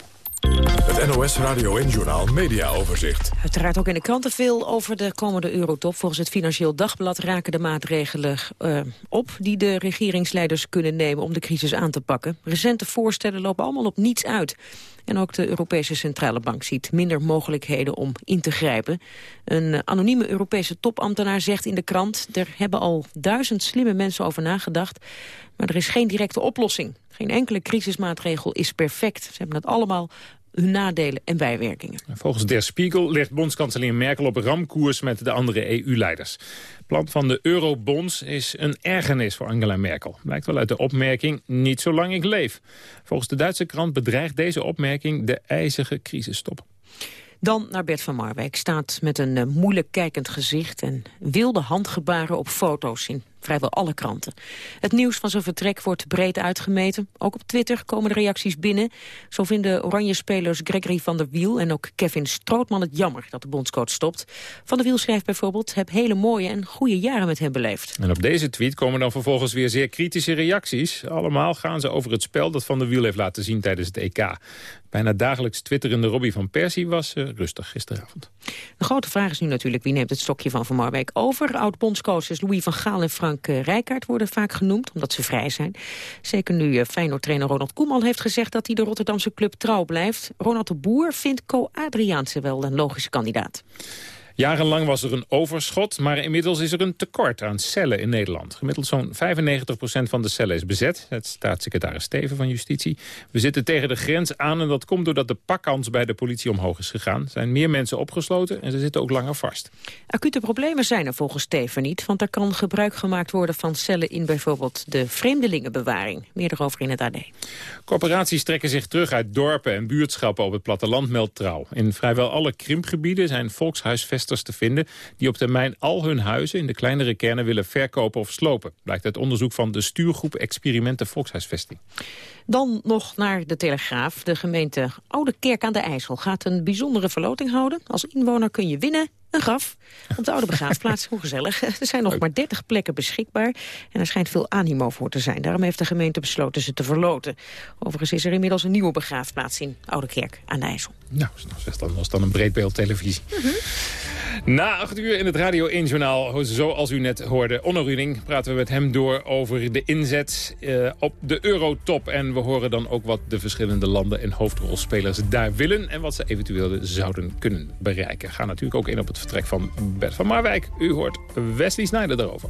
Het NOS Radio en Journal Media Overzicht. Uiteraard ook in de kranten veel over de komende eurotop. Volgens het Financieel Dagblad raken de maatregelen uh, op... die de regeringsleiders kunnen nemen om de crisis aan te pakken. Recente voorstellen lopen allemaal op niets uit. En ook de Europese Centrale Bank ziet minder mogelijkheden om in te grijpen. Een anonieme Europese topambtenaar zegt in de krant... er hebben al duizend slimme mensen over nagedacht... maar er is geen directe oplossing. Geen enkele crisismaatregel is perfect. Ze hebben het allemaal hun nadelen en bijwerkingen. Volgens Der Spiegel ligt bondskanselier Merkel op ramkoers met de andere EU-leiders. Het plan van de eurobonds is een ergernis voor Angela Merkel. Blijkt wel uit de opmerking, niet zolang ik leef. Volgens de Duitse krant bedreigt deze opmerking de ijzige crisisstop. Dan naar Bert van Marwijk. Staat met een uh, moeilijk kijkend gezicht en wilde handgebaren op foto's in vrijwel alle kranten. Het nieuws van zijn vertrek wordt breed uitgemeten. Ook op Twitter komen de reacties binnen. Zo vinden oranje-spelers Gregory van der Wiel en ook Kevin Strootman het jammer dat de bondscoach stopt. Van der Wiel schrijft bijvoorbeeld, heb hele mooie en goede jaren met hem beleefd. En op deze tweet komen dan vervolgens weer zeer kritische reacties. Allemaal gaan ze over het spel dat Van der Wiel heeft laten zien tijdens het EK. Bijna dagelijks twitterende Robbie van Persie was uh, rustig gisteravond. De grote vraag is nu natuurlijk wie neemt het stokje van Van Marwijk over. Oud-bondscoaches Louis van Gaal en Frank uh, Rijkaard worden vaak genoemd, omdat ze vrij zijn. Zeker nu uh, Feyenoord-trainer Ronald Koeman heeft gezegd dat hij de Rotterdamse club trouw blijft. Ronald de Boer vindt Co Adriaanse wel een logische kandidaat. Jarenlang was er een overschot, maar inmiddels is er een tekort aan cellen in Nederland. Gemiddeld zo'n 95% van de cellen is bezet. Het staatssecretaris Steven van Justitie. We zitten tegen de grens aan en dat komt doordat de pakkans bij de politie omhoog is gegaan. Er zijn meer mensen opgesloten en ze zitten ook langer vast. Acute problemen zijn er volgens Steven niet, want er kan gebruik gemaakt worden van cellen in bijvoorbeeld de vreemdelingenbewaring. Meer erover in het AD. Corporaties trekken zich terug uit dorpen en buurtschappen op het platteland meldt trouw. In vrijwel alle krimpgebieden zijn volkshuisvestingen te vinden... die op termijn al hun huizen in de kleinere kernen willen verkopen of slopen. Blijkt uit onderzoek van de stuurgroep Experimenten Volkshuisvesting. Dan nog naar de Telegraaf. De gemeente Oude Kerk aan de IJssel gaat een bijzondere verloting houden. Als inwoner kun je winnen een graf op de oude begraafplaats. Hoe gezellig. Er zijn nog maar 30 plekken beschikbaar. En er schijnt veel animo voor te zijn. Daarom heeft de gemeente besloten ze te verloten. Overigens is er inmiddels een nieuwe begraafplaats in Oude Kerk aan de IJssel. Nou, dat was dan een breedbeeldtelevisie. Mm Na acht uur in het Radio 1-journaal, zoals u net hoorde, Onno praten we met hem door over de inzet uh, op de eurotop. En we horen dan ook wat de verschillende landen en hoofdrolspelers daar willen... en wat ze eventueel zouden kunnen bereiken. Ga natuurlijk ook in op het vertrek van Bert van Marwijk. U hoort Wesley Sneijder daarover.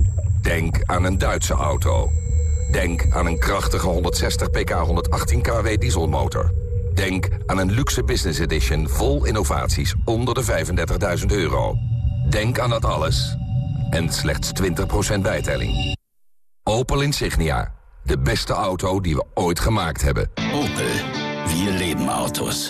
Denk aan een Duitse auto. Denk aan een krachtige 160 pk 118 kW dieselmotor. Denk aan een luxe business edition vol innovaties onder de 35.000 euro. Denk aan dat alles en slechts 20% bijtelling. Opel Insignia. De beste auto die we ooit gemaakt hebben. Opel. Vier leven auto's.